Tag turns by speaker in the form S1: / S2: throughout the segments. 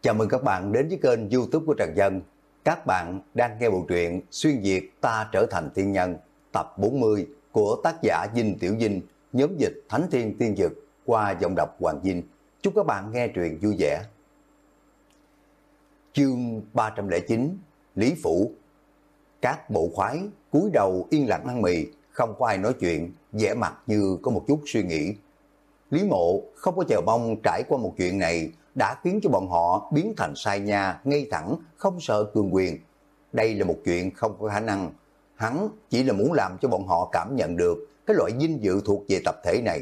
S1: Chào mừng các bạn đến với kênh youtube của Trần Dân. Các bạn đang nghe bộ truyện Xuyên Việt Ta Trở Thành Tiên Nhân tập 40 của tác giả Dinh Tiểu Dinh, nhóm dịch Thánh Thiên Tiên Dực qua giọng đọc Hoàng Dinh. Chúc các bạn nghe truyện vui vẻ. Chương 309 Lý Phủ Các bộ khoái cúi đầu yên lặng ăn mì, không có ai nói chuyện, vẻ mặt như có một chút suy nghĩ. Lý Mộ không có chờ mong trải qua một chuyện này đã khiến cho bọn họ biến thành sai nha, ngay thẳng, không sợ cường quyền. Đây là một chuyện không có khả năng. Hắn chỉ là muốn làm cho bọn họ cảm nhận được cái loại dinh dự thuộc về tập thể này.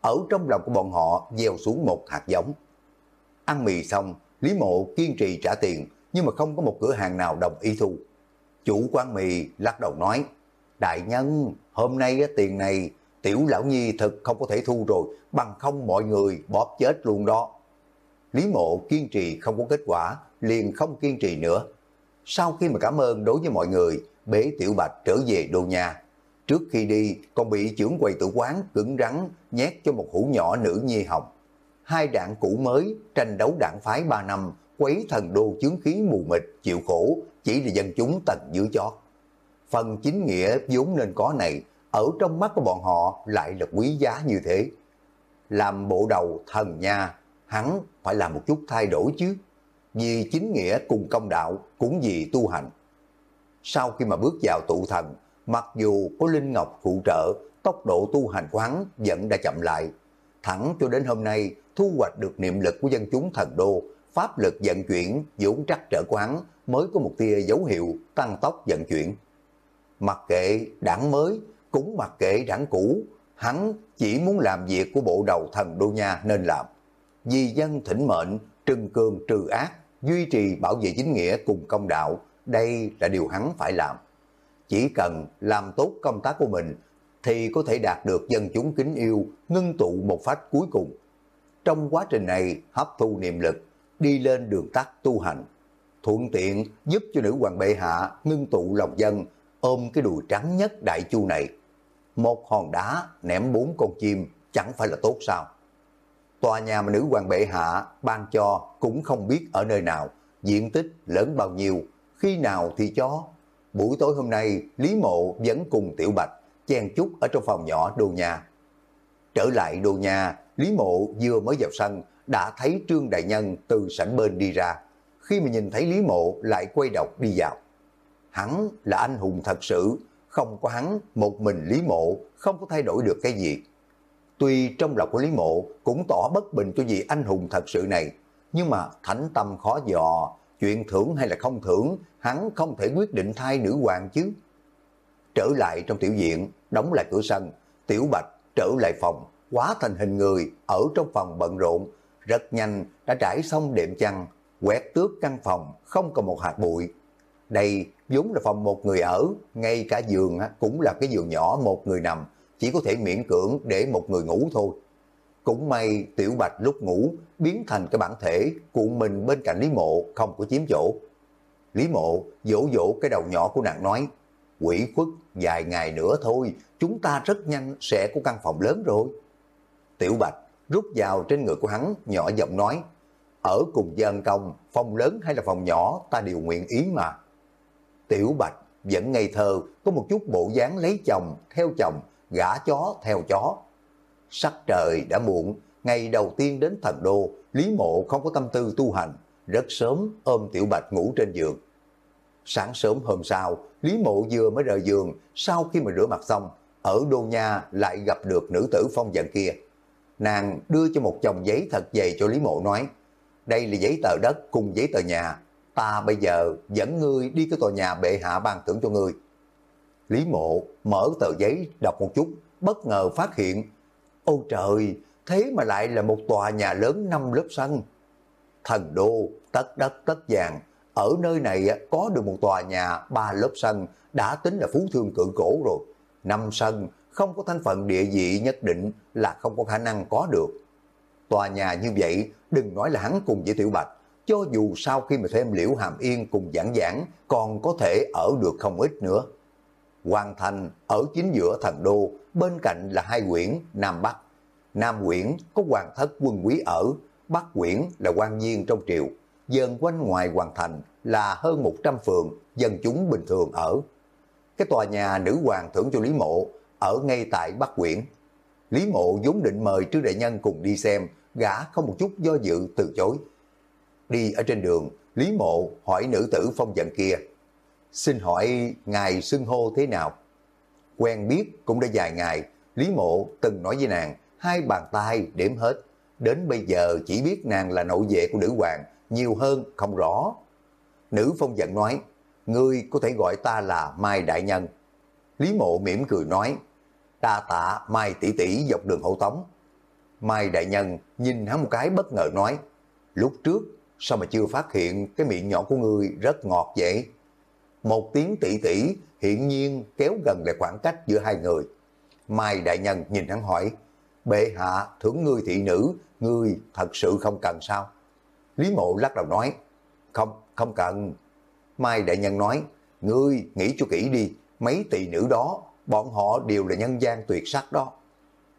S1: Ở trong lòng của bọn họ gieo xuống một hạt giống. Ăn mì xong, Lý Mộ kiên trì trả tiền, nhưng mà không có một cửa hàng nào đồng ý thu. Chủ quán mì lắc đầu nói, Đại nhân, hôm nay tiền này tiểu lão nhi thật không có thể thu rồi, bằng không mọi người bóp chết luôn đó. Lý mộ kiên trì không có kết quả, liền không kiên trì nữa. Sau khi mà cảm ơn đối với mọi người, bế tiểu bạch trở về đô nhà. Trước khi đi, còn bị trưởng quầy tử quán cứng rắn nhét cho một hũ nhỏ nữ nhi hồng. Hai đạn cũ mới, tranh đấu đảng phái 3 năm, quấy thần đô chướng khí mù mịt, chịu khổ, chỉ là dân chúng tầng dưới chót. Phần chính nghĩa vốn nên có này, ở trong mắt của bọn họ lại là quý giá như thế. Làm bộ đầu thần nha, hắn phải làm một chút thay đổi chứ. Vì chính nghĩa cùng công đạo, cũng vì tu hành. Sau khi mà bước vào tụ thần, mặc dù có Linh Ngọc phụ trợ, tốc độ tu hành của hắn vẫn đã chậm lại. Thẳng cho đến hôm nay, thu hoạch được niệm lực của dân chúng thần đô, pháp lực vận chuyển, vốn trắc trở của hắn mới có một tia dấu hiệu tăng tốc vận chuyển. Mặc kệ đảng mới, cũng mặc kệ đảng cũ, hắn chỉ muốn làm việc của bộ đầu thần đô nha nên làm vì dân thỉnh mệnh, trừng cường trừ ác, duy trì bảo vệ chính nghĩa cùng công đạo, đây là điều hắn phải làm. Chỉ cần làm tốt công tác của mình, thì có thể đạt được dân chúng kính yêu, ngưng tụ một phát cuối cùng. Trong quá trình này, hấp thu niệm lực, đi lên đường tắt tu hành, thuận tiện giúp cho nữ hoàng bệ hạ ngưng tụ lòng dân, ôm cái đùi trắng nhất đại chu này. Một hòn đá ném bốn con chim chẳng phải là tốt sao? Tòa nhà mà nữ hoàng bệ hạ ban cho cũng không biết ở nơi nào, diện tích lớn bao nhiêu, khi nào thì cho. Buổi tối hôm nay, Lý Mộ vẫn cùng Tiểu Bạch chen chúc ở trong phòng nhỏ đồ nhà. Trở lại đồ nhà, Lý Mộ vừa mới vào sân, đã thấy Trương Đại Nhân từ sảnh bên đi ra. Khi mà nhìn thấy Lý Mộ lại quay đầu đi vào. Hắn là anh hùng thật sự, không có hắn, một mình Lý Mộ không có thay đổi được cái gì. Tuy trong lòng của Lý Mộ cũng tỏ bất bình cho vị anh hùng thật sự này, nhưng mà thánh tâm khó dò, chuyện thưởng hay là không thưởng, hắn không thể quyết định thay nữ hoàng chứ. Trở lại trong tiểu viện, đóng lại cửa sân, tiểu bạch trở lại phòng, quá thành hình người ở trong phòng bận rộn, rất nhanh đã trải xong đệm chăn, quét tước căn phòng, không còn một hạt bụi. Đây vốn là phòng một người ở, ngay cả giường cũng là cái giường nhỏ một người nằm, chỉ có thể miễn cưỡng để một người ngủ thôi. Cũng may Tiểu Bạch lúc ngủ biến thành cái bản thể cuộn mình bên cạnh Lý Mộ không có chiếm chỗ. Lý Mộ vỗ vỗ cái đầu nhỏ của nàng nói, quỷ khuất vài ngày nữa thôi, chúng ta rất nhanh sẽ có căn phòng lớn rồi. Tiểu Bạch rút vào trên người của hắn nhỏ giọng nói, ở cùng dân công, phòng lớn hay là phòng nhỏ ta đều nguyện ý mà. Tiểu Bạch vẫn ngây thơ, có một chút bộ dáng lấy chồng, theo chồng, gã chó theo chó. Sắc trời đã muộn, ngày đầu tiên đến thần đô, Lý Mộ không có tâm tư tu hành, rất sớm ôm Tiểu Bạch ngủ trên giường. Sáng sớm hôm sau, Lý Mộ vừa mới rời giường, sau khi mà rửa mặt xong, ở đô nha lại gặp được nữ tử phong vận kia. Nàng đưa cho một chồng giấy thật dày cho Lý Mộ nói, đây là giấy tờ đất cùng giấy tờ nhà, ta bây giờ dẫn ngươi đi cái tòa nhà bệ hạ ban thưởng cho ngươi. Lý Mộ mở tờ giấy đọc một chút, bất ngờ phát hiện, ôi trời, thế mà lại là một tòa nhà lớn năm lớp sân. Thần đô, tất đất tất vàng, ở nơi này có được một tòa nhà ba lớp sân đã tính là phú thương cự cổ rồi. Năm sân không có thanh phận địa vị nhất định là không có khả năng có được. Tòa nhà như vậy, đừng nói là hắn cùng với Tiểu Bạch, cho dù sau khi mà thêm Liễu Hàm Yên cùng giảng giảng, còn có thể ở được không ít nữa. Hoàng thành ở chính giữa thần đô, bên cạnh là hai quyển Nam Bắc. Nam quyển có hoàng thất quân quý ở, Bắc quyển là quan viên trong triều. dần quanh ngoài Hoàng thành là hơn 100 phường dân chúng bình thường ở. Cái tòa nhà nữ hoàng thưởng cho Lý Mộ ở ngay tại Bắc Quyển. Lý Mộ vốn định mời Trương Đại Nhân cùng đi xem, gã không một chút do dự từ chối. Đi ở trên đường, Lý Mộ hỏi nữ tử phong giận kia, xin hỏi ngài xưng hô thế nào? Quen biết cũng đã vài ngày, Lý Mộ từng nói với nàng, hai bàn tay đếm hết. Đến bây giờ chỉ biết nàng là nội vệ của nữ hoàng, nhiều hơn không rõ. Nữ phong giận nói, ngươi có thể gọi ta là Mai Đại Nhân. Lý Mộ mỉm cười nói, ta tạ Mai tỷ tỷ dọc đường hậu tống. Mai Đại Nhân nhìn hắn một cái bất ngờ nói, lúc trước sao mà chưa phát hiện cái miệng nhỏ của ngươi rất ngọt vậy? Một tiếng tỷ tỷ hiện nhiên kéo gần lại khoảng cách giữa hai người. Mai Đại Nhân nhìn hắn hỏi, bệ hạ thưởng ngươi thị nữ, ngươi thật sự không cần sao? Lý Mộ lắc đầu nói, không, không cần. Mai Đại Nhân nói, ngươi nghĩ cho kỹ đi, mấy tỷ nữ đó, bọn họ đều là nhân gian tuyệt sắc đó.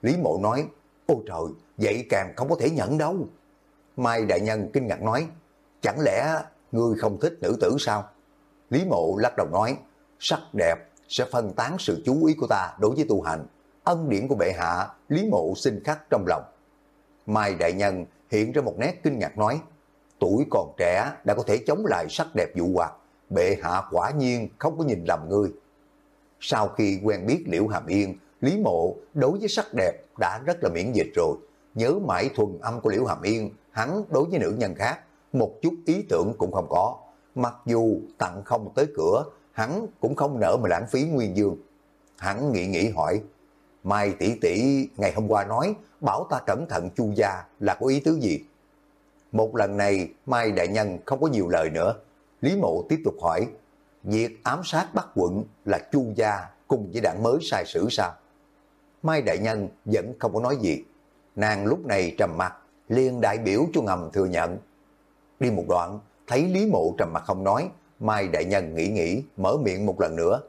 S1: Lý Mộ nói, ôi trời, vậy càng không có thể nhận đâu. Mai Đại Nhân kinh ngạc nói, chẳng lẽ ngươi không thích nữ tử sao? Lý Mộ lắc đầu nói, sắc đẹp sẽ phân tán sự chú ý của ta đối với tu hành. Ân điển của bệ hạ, Lý Mộ xin khắc trong lòng. Mai Đại Nhân hiện ra một nét kinh ngạc nói, tuổi còn trẻ đã có thể chống lại sắc đẹp dụ hoạt, bệ hạ quả nhiên không có nhìn lầm ngươi. Sau khi quen biết Liễu Hàm Yên, Lý Mộ đối với sắc đẹp đã rất là miễn dịch rồi. Nhớ mãi thuần âm của Liễu Hàm Yên, hắn đối với nữ nhân khác, một chút ý tưởng cũng không có. Mặc dù tặng không tới cửa, hắn cũng không nỡ mà lãng phí nguyên dương. Hắn nghĩ nghĩ hỏi, Mai tỷ tỷ ngày hôm qua nói, bảo ta cẩn thận chu gia là có ý tứ gì? Một lần này, Mai Đại Nhân không có nhiều lời nữa. Lý Mộ tiếp tục hỏi, việc ám sát bắt quận là chu gia cùng với đảng mới sai sử sao? Mai Đại Nhân vẫn không có nói gì. Nàng lúc này trầm mặt, liền đại biểu cho ngầm thừa nhận. Đi một đoạn, thấy Lý Mộ trầm mặt không nói, Mai Đại Nhân nghĩ nghĩ, mở miệng một lần nữa.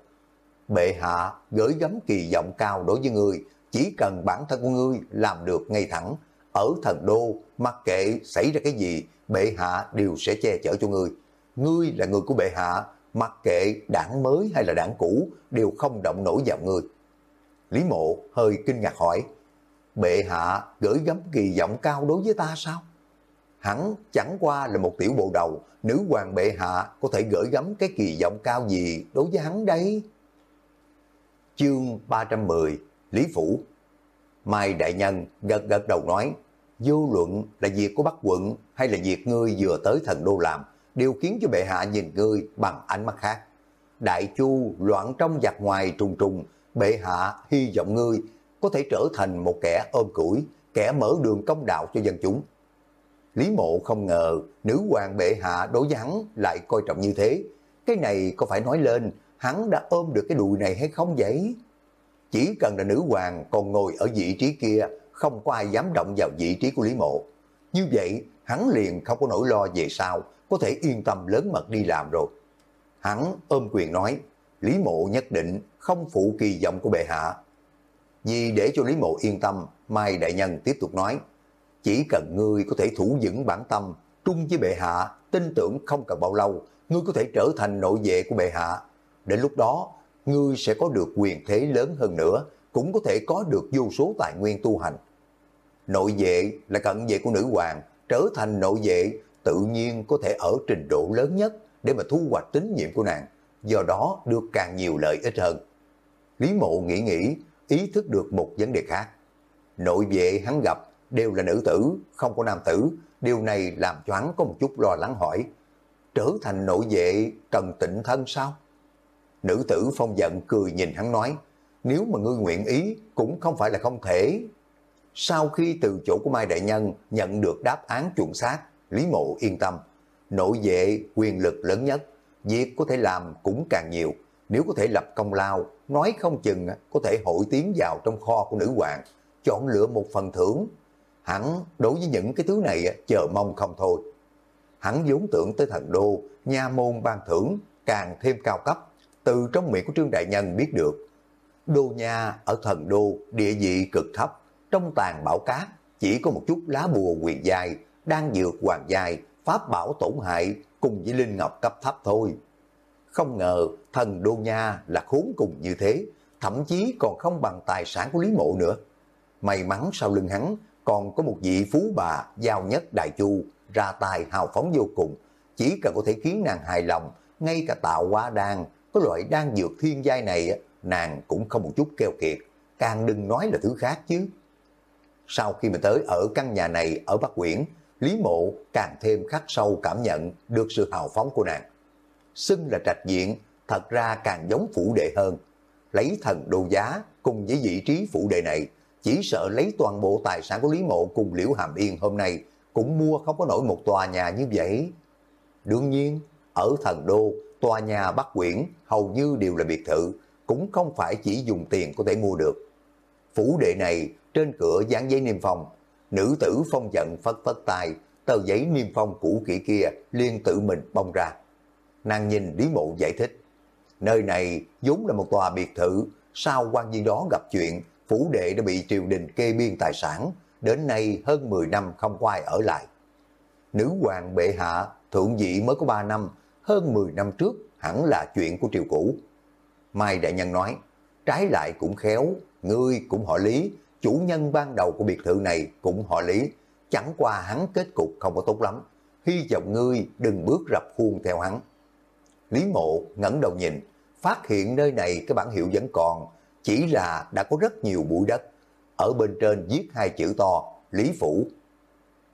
S1: Bệ hạ gửi gắm kỳ vọng cao đối với ngươi, chỉ cần bản thân của ngươi làm được ngay thẳng, ở thần đô, mặc kệ xảy ra cái gì, bệ hạ đều sẽ che chở cho ngươi. Ngươi là người của bệ hạ, mặc kệ đảng mới hay là đảng cũ, đều không động nổi vào ngươi. Lý mộ hơi kinh ngạc hỏi, bệ hạ gửi gắm kỳ vọng cao đối với ta sao? Hắn chẳng qua là một tiểu bộ đầu, nữ hoàng bệ hạ có thể gửi gắm cái kỳ vọng cao gì đối với hắn đấy? Chương 310 Lý Phủ Mai Đại Nhân gật gật đầu nói, vô luận là việc của Bắc quận hay là việc ngươi vừa tới thần đô làm, đều khiến cho bệ hạ nhìn ngươi bằng ánh mắt khác. Đại chu loạn trong giặc ngoài trùng trùng, bệ hạ hy vọng ngươi có thể trở thành một kẻ ôm củi, kẻ mở đường công đạo cho dân chúng. Lý mộ không ngờ nữ hoàng bệ hạ đối với hắn lại coi trọng như thế. Cái này có phải nói lên hắn đã ôm được cái đùi này hay không vậy? Chỉ cần là nữ hoàng còn ngồi ở vị trí kia, không có ai dám động vào vị trí của Lý Mộ. Như vậy, hắn liền không có nỗi lo về sau, có thể yên tâm lớn mật đi làm rồi. Hắn ôm quyền nói, Lý Mộ nhất định không phụ kỳ vọng của bệ hạ. Vì để cho Lý Mộ yên tâm, Mai Đại Nhân tiếp tục nói, chỉ cần ngươi có thể thủ vững bản tâm, trung với bệ hạ, tin tưởng không cần bao lâu, ngươi có thể trở thành nội vệ của bệ hạ. Đến lúc đó, ngươi sẽ có được quyền thế lớn hơn nữa, cũng có thể có được vô số tài nguyên tu hành. Nội vệ là cận vệ của nữ hoàng, trở thành nội vệ tự nhiên có thể ở trình độ lớn nhất để mà thu hoạch tín nhiệm của nàng, do đó được càng nhiều lợi ích hơn. Lý mộ nghĩ nghĩ, ý thức được một vấn đề khác. Nội vệ hắn gặp đều là nữ tử, không có nam tử, điều này làm cho hắn có một chút lo lắng hỏi. Trở thành nội vệ cần tịnh thân sao? Nữ tử phong giận cười nhìn hắn nói, nếu mà ngươi nguyện ý cũng không phải là không thể. Sau khi từ chỗ của Mai Đại Nhân nhận được đáp án chuẩn xác, Lý Mộ yên tâm. Nội vệ quyền lực lớn nhất, việc có thể làm cũng càng nhiều. Nếu có thể lập công lao, nói không chừng có thể hội tiến vào trong kho của nữ hoàng, chọn lựa một phần thưởng. Hắn đối với những cái thứ này chờ mong không thôi. Hắn vốn tưởng tới thần đô, nha môn ban thưởng càng thêm cao cấp, từ trong miệng của Trương Đại Nhân biết được. Đô nha ở thần đô địa vị cực thấp, trong tàn bảo cát chỉ có một chút lá bùa quyền dài, đang dược hoàng dài, pháp bảo tổn hại cùng với Linh Ngọc cấp thấp thôi. Không ngờ thần Đô Nha là khốn cùng như thế, thậm chí còn không bằng tài sản của Lý Mộ nữa. May mắn sau lưng hắn còn có một vị phú bà giao nhất đại chu ra tài hào phóng vô cùng, chỉ cần có thể khiến nàng hài lòng, ngay cả tạo hóa đan, có loại đan dược thiên giai này, nàng cũng không một chút keo kiệt, càng đừng nói là thứ khác chứ. Sau khi mà tới ở căn nhà này ở Bắc Quyển, Lý Mộ càng thêm khắc sâu cảm nhận được sự hào phóng của nàng. Xưng là trạch diện, thật ra càng giống phủ đệ hơn. Lấy thần đồ giá cùng với vị trí phủ đệ này, chỉ sợ lấy toàn bộ tài sản của Lý Mộ cùng Liễu Hàm Yên hôm nay cũng mua không có nổi một tòa nhà như vậy. Đương nhiên, ở thần đô, tòa nhà Bắc Quyển hầu như đều là biệt thự, cũng không phải chỉ dùng tiền có thể mua được. Phủ đệ này trên cửa dán giấy niêm phong, nữ tử phong giận phất phất tay, tờ giấy niêm phong cũ kỹ kia liên tự mình bong ra. Nàng nhìn Lý Mộ giải thích, nơi này vốn là một tòa biệt thự, sau quan viên đó gặp chuyện, phủ đệ đã bị triều đình kê biên tài sản, đến nay hơn 10 năm không quay ở lại. Nữ hoàng bệ hạ, thượng vị mới có 3 năm, hơn 10 năm trước hẳn là chuyện của triều cũ. Mai Đại Nhân nói, trái lại cũng khéo, ngươi cũng họ lý, chủ nhân ban đầu của biệt thự này cũng họ lý, chẳng qua hắn kết cục không có tốt lắm, hy vọng ngươi đừng bước rập khuôn theo hắn. Lý mộ ngẩng đầu nhìn, phát hiện nơi này cái bản hiệu vẫn còn, chỉ là đã có rất nhiều bụi đất. Ở bên trên viết hai chữ to, Lý Phủ.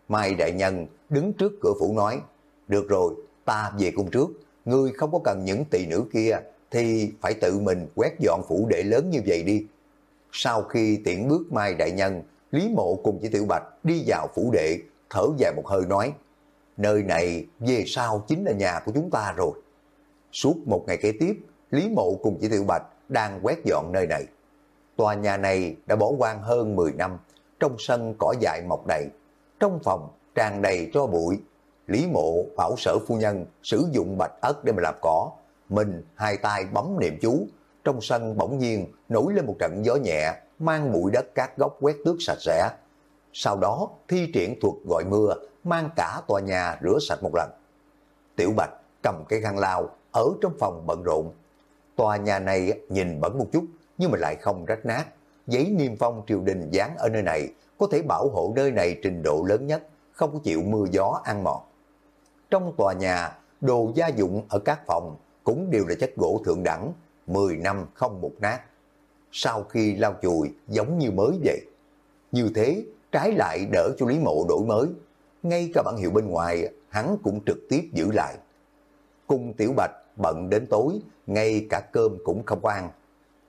S1: Mai Đại Nhân đứng trước cửa phủ nói, được rồi, ta về cung trước, ngươi không có cần những tỳ nữ kia, thì phải tự mình quét dọn phủ đệ lớn như vậy đi. Sau khi tiễn bước Mai Đại Nhân, Lý Mộ cùng với Tiểu Bạch đi vào phủ đệ, thở dài một hơi nói, nơi này về sau chính là nhà của chúng ta rồi. Suốt một ngày kế tiếp, Lý Mộ cùng với Tiểu Bạch đang quét dọn nơi này. Tòa nhà này đã bỏ hoang hơn 10 năm, trong sân cỏ dại mọc đầy, trong phòng tràn đầy tro bụi. Lý Mộ bảo sở phu nhân sử dụng bạch ớt để mà làm cỏ, mình hai tay bấm niệm chú, trong sân bỗng nhiên nổi lên một trận gió nhẹ, mang bụi đất các góc quét tước sạch sẽ. Sau đó thi triển thuật gọi mưa, mang cả tòa nhà rửa sạch một lần. Tiểu Bạch cầm cái khăn lao ở trong phòng bận rộn. Tòa nhà này nhìn bẩn một chút nhưng mà lại không rách nát. Giấy niêm phong triều đình dán ở nơi này có thể bảo hộ nơi này trình độ lớn nhất, không có chịu mưa gió ăn mòn. Trong tòa nhà, đồ gia dụng ở các phòng cũng đều là chất gỗ thượng đẳng, 10 năm không một nát. Sau khi lau chùi giống như mới vậy. Như thế, trái lại đỡ cho Lý Mộ đổi mới. Ngay cả bản hiệu bên ngoài, hắn cũng trực tiếp giữ lại. Cung Tiểu Bạch bận đến tối, ngay cả cơm cũng không có ăn.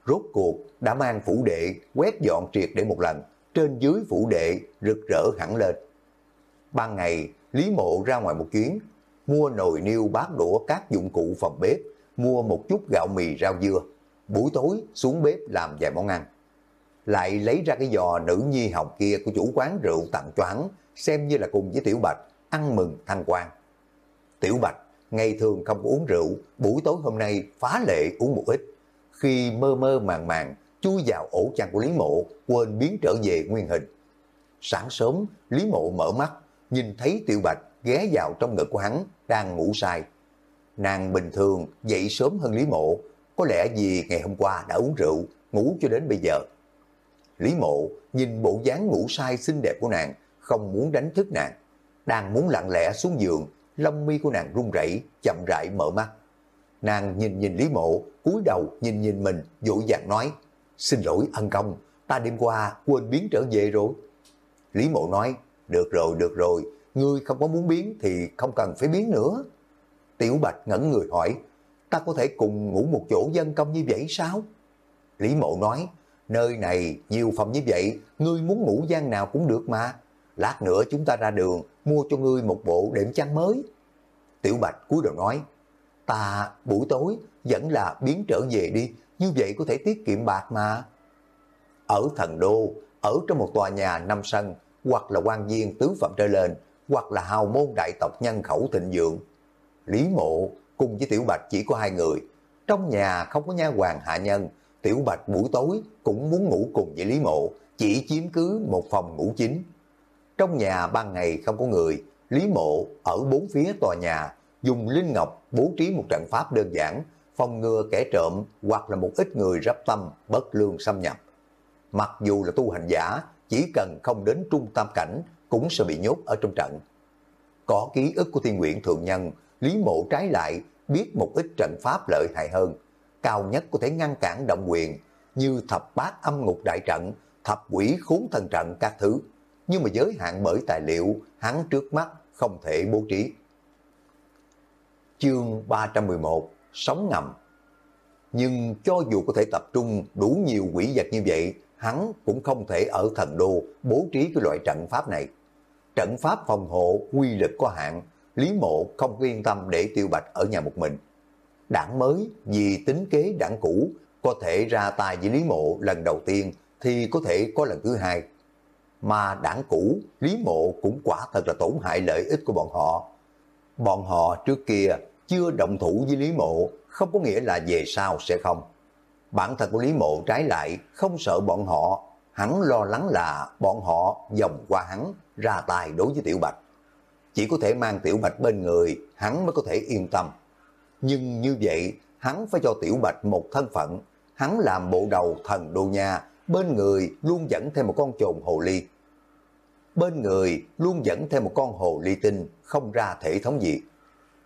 S1: Rốt cuộc đã mang phủ đệ quét dọn triệt để một lần, trên dưới phủ đệ rực rỡ hẳn lên. Ban ngày, Lý Mộ ra ngoài một chuyến, mua nồi niêu bát đũa các dụng cụ phòng bếp, mua một chút gạo mì rau dưa, buổi tối xuống bếp làm vài món ăn. Lại lấy ra cái giò nữ nhi hồng kia của chủ quán rượu tặng choáng, xem như là cùng với Tiểu Bạch ăn mừng thăng quan. Tiểu Bạch ngày thường không có uống rượu, buổi tối hôm nay phá lệ uống một ít. Khi mơ mơ màng màng, chui vào ổ chăn của Lý Mộ, quên biến trở về nguyên hình. Sáng sớm, Lý Mộ mở mắt, nhìn thấy Tiểu Bạch ghé vào trong ngực của hắn, đang ngủ say. Nàng bình thường dậy sớm hơn Lý Mộ, có lẽ vì ngày hôm qua đã uống rượu, ngủ cho đến bây giờ. Lý Mộ nhìn bộ dáng ngủ say xinh đẹp của nàng, không muốn đánh thức nàng. Đang muốn lặng lẽ xuống giường, lông mi của nàng run rẩy chậm rãi mở mắt. Nàng nhìn nhìn Lý Mộ, cúi đầu nhìn nhìn mình, dỗ dàng nói, xin lỗi ân công, ta đêm qua quên biến trở về rồi. Lý Mộ nói, được rồi, được rồi, ngươi không có muốn biến thì không cần phải biến nữa. Tiểu Bạch ngẩn người hỏi, ta có thể cùng ngủ một chỗ dân công như vậy sao? Lý Mộ nói, nơi này nhiều phòng như vậy, ngươi muốn ngủ gian nào cũng được mà. Lát nữa chúng ta ra đường, mua cho ngươi một bộ đệm chăn mới. Tiểu Bạch cúi đầu nói, ta buổi tối vẫn là biến trở về đi, như vậy có thể tiết kiệm bạc mà. Ở thần đô, ở trong một tòa nhà năm sân, hoặc là quan viên tứ phẩm trở lên, hoặc là hào môn đại tộc nhân khẩu thịnh vượng, Lý mộ cùng với Tiểu Bạch chỉ có hai người. Trong nhà không có nha hoàng hạ nhân, Tiểu Bạch buổi tối cũng muốn ngủ cùng với Lý mộ, chỉ chiếm cứ một phòng ngủ chính. Trong nhà ban ngày không có người, Lý Mộ ở bốn phía tòa nhà dùng linh ngọc bố trí một trận pháp đơn giản, phòng ngừa kẻ trộm hoặc là một ít người rắp tâm bất lương xâm nhập. Mặc dù là tu hành giả, chỉ cần không đến trung tam cảnh cũng sẽ bị nhốt ở trong trận. Có ký ức của thiên nguyện thượng nhân, Lý Mộ trái lại biết một ít trận pháp lợi hại hơn, cao nhất có thể ngăn cản động quyền, như thập bát âm ngục đại trận, thập quỷ khốn thần trận các thứ, nhưng mà giới hạn bởi tài liệu hắn trước mắt không thể bố trí. Chương 311 Sống ngầm Nhưng cho dù có thể tập trung đủ nhiều quỷ vật như vậy, hắn cũng không thể ở thần đô bố trí cái loại trận pháp này. Trận pháp phòng hộ quy lực có hạn, Lý Mộ không yên tâm để Tiêu Bạch ở nhà một mình. Đảng mới vì tính kế đảng cũ có thể ra tay với Lý Mộ lần đầu tiên thì có thể có lần thứ hai. Mà đảng cũ, Lý Mộ cũng quả thật là tổn hại lợi ích của bọn họ. Bọn họ trước kia chưa động thủ với Lý Mộ không có nghĩa là về sau sẽ không. Bản thân của Lý Mộ trái lại không sợ bọn họ, hắn lo lắng là bọn họ dòng qua hắn ra tài đối với Tiểu Bạch. Chỉ có thể mang Tiểu Bạch bên người, hắn mới có thể yên tâm. Nhưng như vậy, hắn phải cho Tiểu Bạch một thân phận, hắn làm bộ đầu thần đô nha, bên người luôn dẫn thêm một con trồn hồ ly. Bên người luôn dẫn theo một con hồ ly tinh, không ra thể thống gì.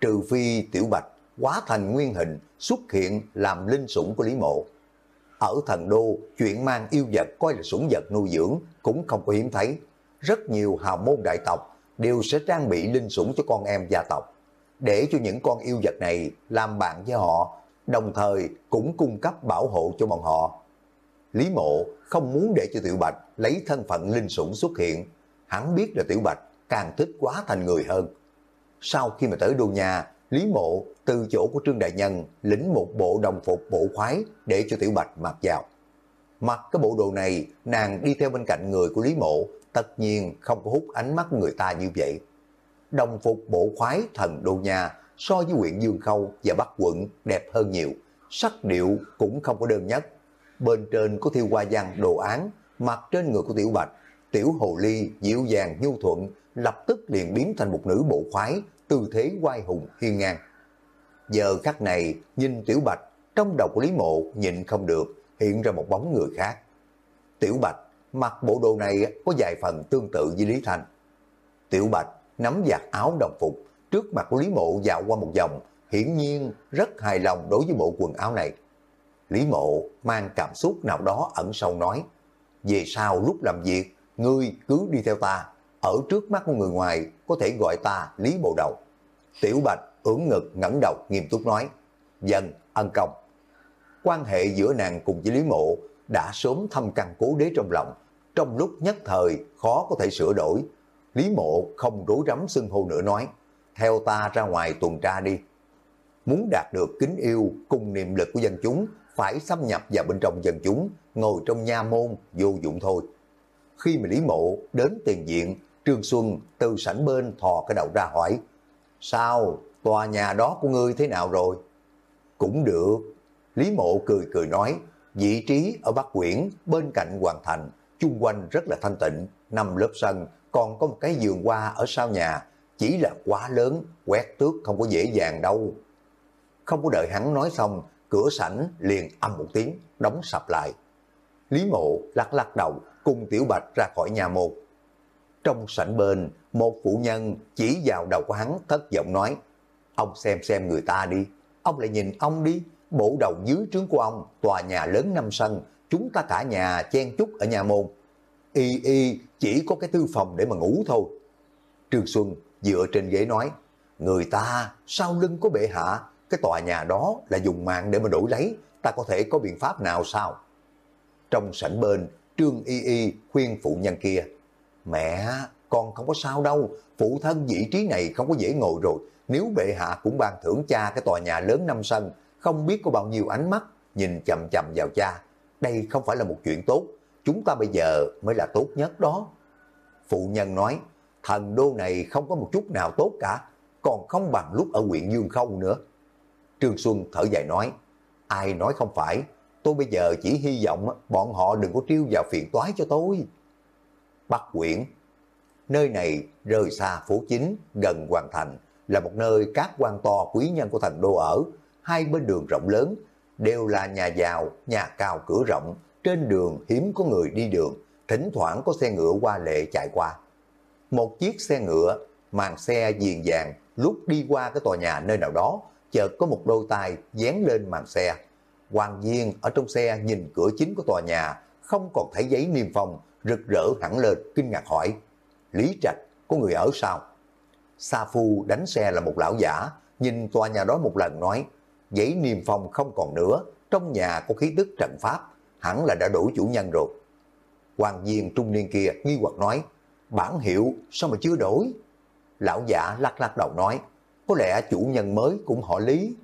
S1: Trừ phi Tiểu Bạch quá thành nguyên hình xuất hiện làm linh sủng của Lý Mộ. Ở thần đô, chuyện mang yêu vật coi là sủng vật nuôi dưỡng cũng không có hiếm thấy. Rất nhiều hào môn đại tộc đều sẽ trang bị linh sủng cho con em gia tộc, để cho những con yêu vật này làm bạn với họ, đồng thời cũng cung cấp bảo hộ cho bọn họ. Lý Mộ không muốn để cho Tiểu Bạch lấy thân phận linh sủng xuất hiện, hắn biết là Tiểu Bạch càng thích quá thành người hơn. Sau khi mà tới đô nhà, Lý Mộ từ chỗ của Trương Đại Nhân lĩnh một bộ đồng phục bộ khoái để cho Tiểu Bạch mặc vào. Mặc cái bộ đồ này, nàng đi theo bên cạnh người của Lý Mộ, tất nhiên không có hút ánh mắt người ta như vậy. Đồng phục bộ khoái thần đô nhà so với huyện Dương Khâu và Bắc quận đẹp hơn nhiều, sắc điệu cũng không có đơn nhất. Bên trên có thiêu hoa văn đồ án, mặt trên người của Tiểu Bạch, Tiểu Hồ Ly dịu dàng nhu thuận, lập tức liền biến thành một nữ bộ khoái, tư thế quai hùng hiên ngang. Giờ khắc này, nhìn Tiểu Bạch, trong đầu của Lý Mộ nhịn không được, hiện ra một bóng người khác. Tiểu Bạch mặc bộ đồ này có vài phần tương tự với Lý Thanh. Tiểu Bạch nắm giặt áo đồng phục, trước mặt của Lý Mộ dạo qua một vòng, hiển nhiên rất hài lòng đối với bộ quần áo này. Lý Mộ mang cảm xúc nào đó ẩn sâu nói, về sau lúc làm việc, ngươi cứ đi theo ta, ở trước mắt của người ngoài có thể gọi ta Lý Bộ Đầu. Tiểu Bạch ưỡn ngực ngẩng đầu nghiêm túc nói, dần ân công. Quan hệ giữa nàng cùng với Lý Mộ đã sớm thâm căn cố đế trong lòng, trong lúc nhất thời khó có thể sửa đổi. Lý Mộ không rối rắm xưng hô nữa nói, theo ta ra ngoài tuần tra đi. Muốn đạt được kính yêu cùng niềm lực của dân chúng, phải xâm nhập vào bên trong dân chúng, ngồi trong nha môn vô dụng thôi. Khi mà Lý Mộ đến tiền diện, Trương Xuân từ sảnh bên thò cái đầu ra hỏi, Sao, tòa nhà đó của ngươi thế nào rồi? Cũng được. Lý Mộ cười cười nói, vị trí ở Bắc Quyển bên cạnh Hoàng Thành, chung quanh rất là thanh tịnh, nằm lớp sân, còn có một cái giường hoa ở sau nhà, chỉ là quá lớn, quét tước không có dễ dàng đâu. Không có đợi hắn nói xong, cửa sảnh liền âm một tiếng, đóng sập lại. Lý mộ lắc lắc đầu, cùng Tiểu Bạch ra khỏi nhà một. Trong sảnh bên, một phụ nhân chỉ vào đầu của hắn thất vọng nói, ông xem xem người ta đi, ông lại nhìn ông đi, bộ đầu dưới trướng của ông, tòa nhà lớn năm sân, chúng ta cả nhà chen chúc ở nhà môn. Y y chỉ có cái thư phòng để mà ngủ thôi. Trương Xuân dựa trên ghế nói, người ta sau lưng có bệ hạ, cái tòa nhà đó là dùng mạng để mà đổi lấy, ta có thể có biện pháp nào sao? Trong sảnh bên, Trương Y Y khuyên phụ nhân kia, mẹ, con không có sao đâu, phụ thân vị trí này không có dễ ngồi rồi, nếu bệ hạ cũng ban thưởng cha cái tòa nhà lớn năm sân, không biết có bao nhiêu ánh mắt nhìn chầm chầm vào cha. Đây không phải là một chuyện tốt, chúng ta bây giờ mới là tốt nhất đó. Phụ nhân nói, thần đô này không có một chút nào tốt cả, còn không bằng lúc ở huyện Dương Khâu nữa. Trương Xuân thở dài nói, ai nói không phải, tôi bây giờ chỉ hy vọng bọn họ đừng có triêu vào phiền toái cho tôi. Bắc quyển, nơi này rời xa phố chính, gần hoàn thành, là một nơi các quan to quý nhân của thành đô ở, hai bên đường rộng lớn, đều là nhà giàu, nhà cao cửa rộng, trên đường hiếm có người đi đường, thỉnh thoảng có xe ngựa qua lệ chạy qua. Một chiếc xe ngựa, màn xe diền vàng, lúc đi qua cái tòa nhà nơi nào đó, chợt có một đôi tay dán lên màn xe. Hoàng Diên ở trong xe nhìn cửa chính của tòa nhà, không còn thấy giấy niêm phong, rực rỡ hẳn lên, kinh ngạc hỏi, Lý Trạch, có người ở sao? Sa Phu đánh xe là một lão giả, nhìn tòa nhà đó một lần nói, giấy niêm phong không còn nữa, trong nhà có khí tức trận pháp, hẳn là đã đổi chủ nhân rồi. Hoàng viên trung niên kia nghi hoặc nói, bản hiệu sao mà chưa đổi? Lão giả lắc lắc đầu nói, có lẽ chủ nhân mới cũng họ lý.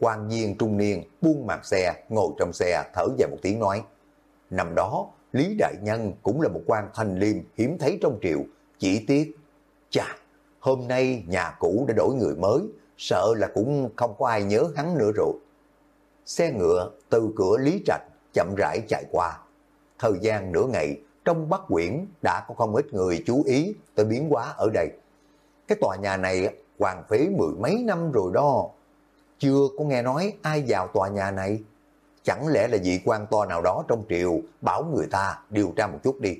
S1: Quan viên trung niên buông màn xe, ngồi trong xe thở dài một tiếng nói, năm đó Lý Đại Nhân cũng là một quan thanh liêm hiếm thấy trong triều, chỉ tiếc, chà, hôm nay nhà cũ đã đổi người mới, sợ là cũng không có ai nhớ hắn nữa rồi. Xe ngựa từ cửa Lý Trạch chậm rãi chạy qua. Thời gian nửa ngày, trong Bắc Quyển đã có không ít người chú ý tới biến hóa ở đây. Cái tòa nhà này hoàng phế mười mấy năm rồi đó. Chưa có nghe nói ai vào tòa nhà này. Chẳng lẽ là vị quan to nào đó trong triều bảo người ta điều tra một chút đi.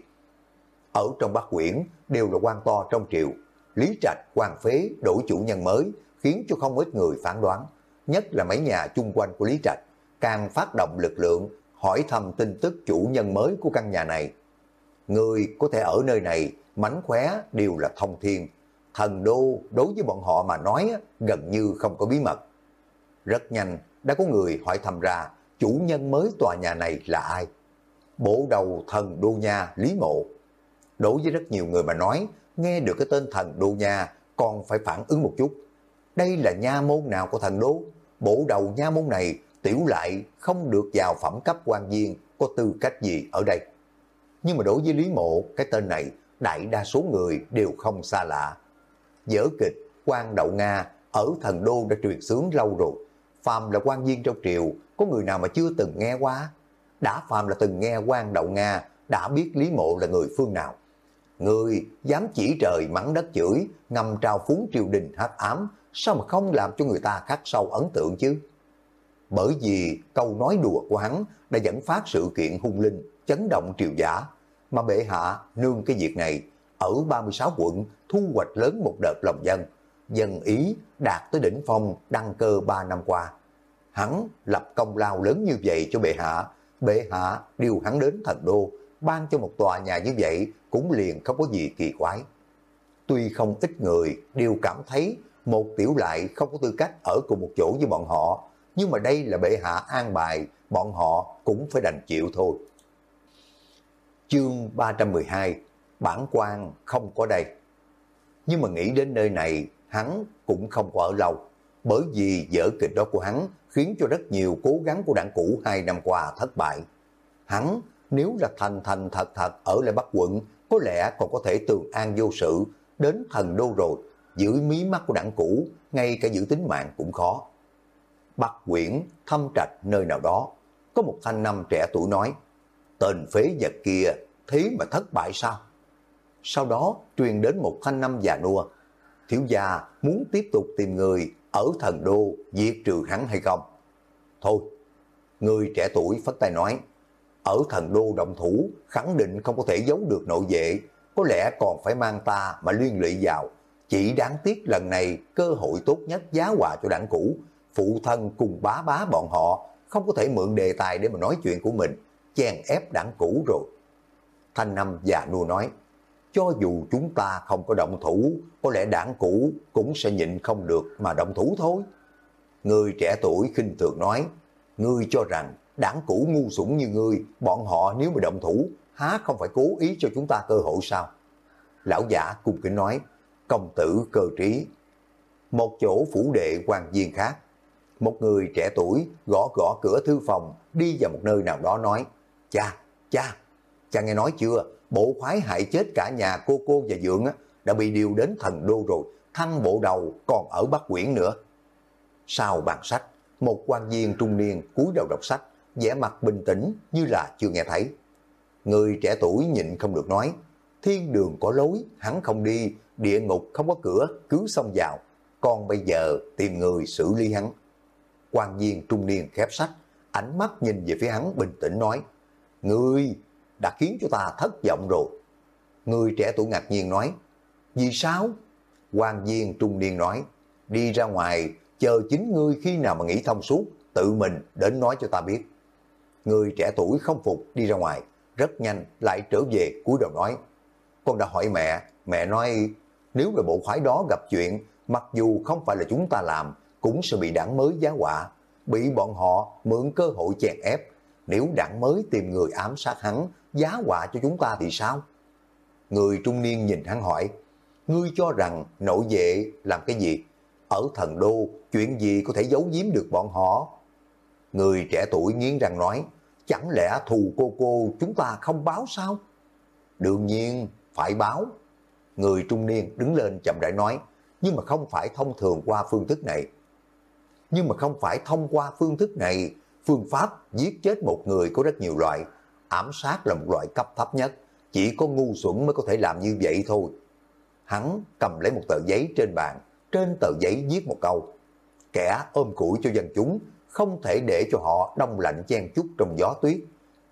S1: Ở trong bác Quyển đều là quan to trong triều. Lý Trạch, quan phế, đổi chủ nhân mới, khiến cho không ít người phán đoán. Nhất là mấy nhà chung quanh của Lý Trạch, càng phát động lực lượng hỏi thăm tin tức chủ nhân mới của căn nhà này. Người có thể ở nơi này, mánh khóe đều là thông thiên. Thần đô đối với bọn họ mà nói gần như không có bí mật. Rất nhanh, đã có người hỏi thăm ra chủ nhân mới tòa nhà này là ai. Bộ đầu thần đô nha Lý Mộ. Đối với rất nhiều người mà nói, nghe được cái tên thần đô nha còn phải phản ứng một chút. Đây là nha môn nào của thần đô? Bộ đầu nha môn này tiểu lại không được vào phẩm cấp quan viên có tư cách gì ở đây. Nhưng mà đối với Lý Mộ, cái tên này đại đa số người đều không xa lạ. Dở kịch, quan đậu Nga ở thần đô đã truyền sướng lâu rồi. Phàm là quan viên trong triều, có người nào mà chưa từng nghe qua? Đã phàm là từng nghe quan đậu Nga, đã biết Lý Mộ là người phương nào. Người dám chỉ trời mắng đất chửi, ngầm trao phúng triều đình hắc ám, sao mà không làm cho người ta khắc sâu ấn tượng chứ? Bởi vì câu nói đùa của hắn đã dẫn phát sự kiện hung linh, chấn động triều giả, mà bệ hạ nương cái việc này ở 36 quận thu hoạch lớn một đợt lòng dân, dân ý đạt tới đỉnh phong đăng cơ 3 năm qua. Hắn lập công lao lớn như vậy cho bệ hạ, bệ hạ điều hắn đến thần đô, ban cho một tòa nhà như vậy cũng liền không có gì kỳ quái. Tuy không ít người đều cảm thấy một tiểu lại không có tư cách ở cùng một chỗ với bọn họ, nhưng mà đây là bệ hạ an bài, bọn họ cũng phải đành chịu thôi. Chương 312 Bản quan không có đây Nhưng mà nghĩ đến nơi này, hắn cũng không có ở lâu, bởi vì dở kịch đó của hắn khiến cho rất nhiều cố gắng của đảng cũ hai năm qua thất bại. Hắn nếu là thành thành thật thật ở lại Bắc quận, có lẽ còn có thể tường an vô sự, đến thần đô rồi, giữ mí mắt của đảng cũ, ngay cả giữ tính mạng cũng khó. Bắc quyển, thâm trạch nơi nào đó, có một thanh năm trẻ tuổi nói, tên phế vật kia thế mà thất bại sao? Sau đó truyền đến một thanh năm già nua, thiếu gia muốn tiếp tục tìm người ở thần đô diệt trừ hắn hay không? Thôi, người trẻ tuổi phất tay nói, ở thần đô động thủ khẳng định không có thể giấu được nội vệ, có lẽ còn phải mang ta mà liên lụy vào. Chỉ đáng tiếc lần này cơ hội tốt nhất giá hòa cho đảng cũ, phụ thân cùng bá bá bọn họ không có thể mượn đề tài để mà nói chuyện của mình, chèn ép đảng cũ rồi. Thanh Năm già nua nói, cho dù chúng ta không có động thủ, có lẽ đảng cũ cũng sẽ nhịn không được mà động thủ thôi. Người trẻ tuổi khinh thường nói, ngươi cho rằng đảng cũ ngu sủng như ngươi, bọn họ nếu mà động thủ, há không phải cố ý cho chúng ta cơ hội sao? Lão giả cung kính nói, công tử cơ trí. Một chỗ phủ đệ quan viên khác, một người trẻ tuổi gõ gõ cửa thư phòng, đi vào một nơi nào đó nói, cha, cha, cha nghe nói chưa, bộ khoái hại chết cả nhà cô cô và dượng á, đã bị điều đến thần đô rồi, thăng bộ đầu còn ở Bắc Quyển nữa. Sau bàn sách, một quan viên trung niên cúi đầu đọc sách, vẻ mặt bình tĩnh như là chưa nghe thấy. Người trẻ tuổi nhịn không được nói, thiên đường có lối, hắn không đi, địa ngục không có cửa, cứ xông vào. Còn bây giờ tìm người xử lý hắn. quan viên trung niên khép sách, ánh mắt nhìn về phía hắn bình tĩnh nói, Ngươi đã khiến cho ta thất vọng rồi. Người trẻ tuổi ngạc nhiên nói, Vì sao? quan viên trung niên nói, đi ra ngoài, chờ chính ngươi khi nào mà nghĩ thông suốt, tự mình đến nói cho ta biết. Người trẻ tuổi không phục đi ra ngoài, rất nhanh lại trở về cúi đầu nói, con đã hỏi mẹ, mẹ nói nếu là bộ khoái đó gặp chuyện, mặc dù không phải là chúng ta làm, cũng sẽ bị đảng mới giá họa, bị bọn họ mượn cơ hội chèn ép. Nếu đảng mới tìm người ám sát hắn, giá họa cho chúng ta thì sao? Người trung niên nhìn hắn hỏi, ngươi cho rằng nội vệ làm cái gì? Ở thần đô, chuyện gì có thể giấu giếm được bọn họ? Người trẻ tuổi nghiến răng nói, chẳng lẽ thù cô cô chúng ta không báo sao? Đương nhiên, phải báo. Người trung niên đứng lên chậm rãi nói, nhưng mà không phải thông thường qua phương thức này. Nhưng mà không phải thông qua phương thức này, phương pháp giết chết một người có rất nhiều loại, ám sát là một loại cấp thấp nhất, chỉ có ngu xuẩn mới có thể làm như vậy thôi. Hắn cầm lấy một tờ giấy trên bàn, trên tờ giấy viết một câu, kẻ ôm củi cho dân chúng, không thể để cho họ đông lạnh chen chút trong gió tuyết,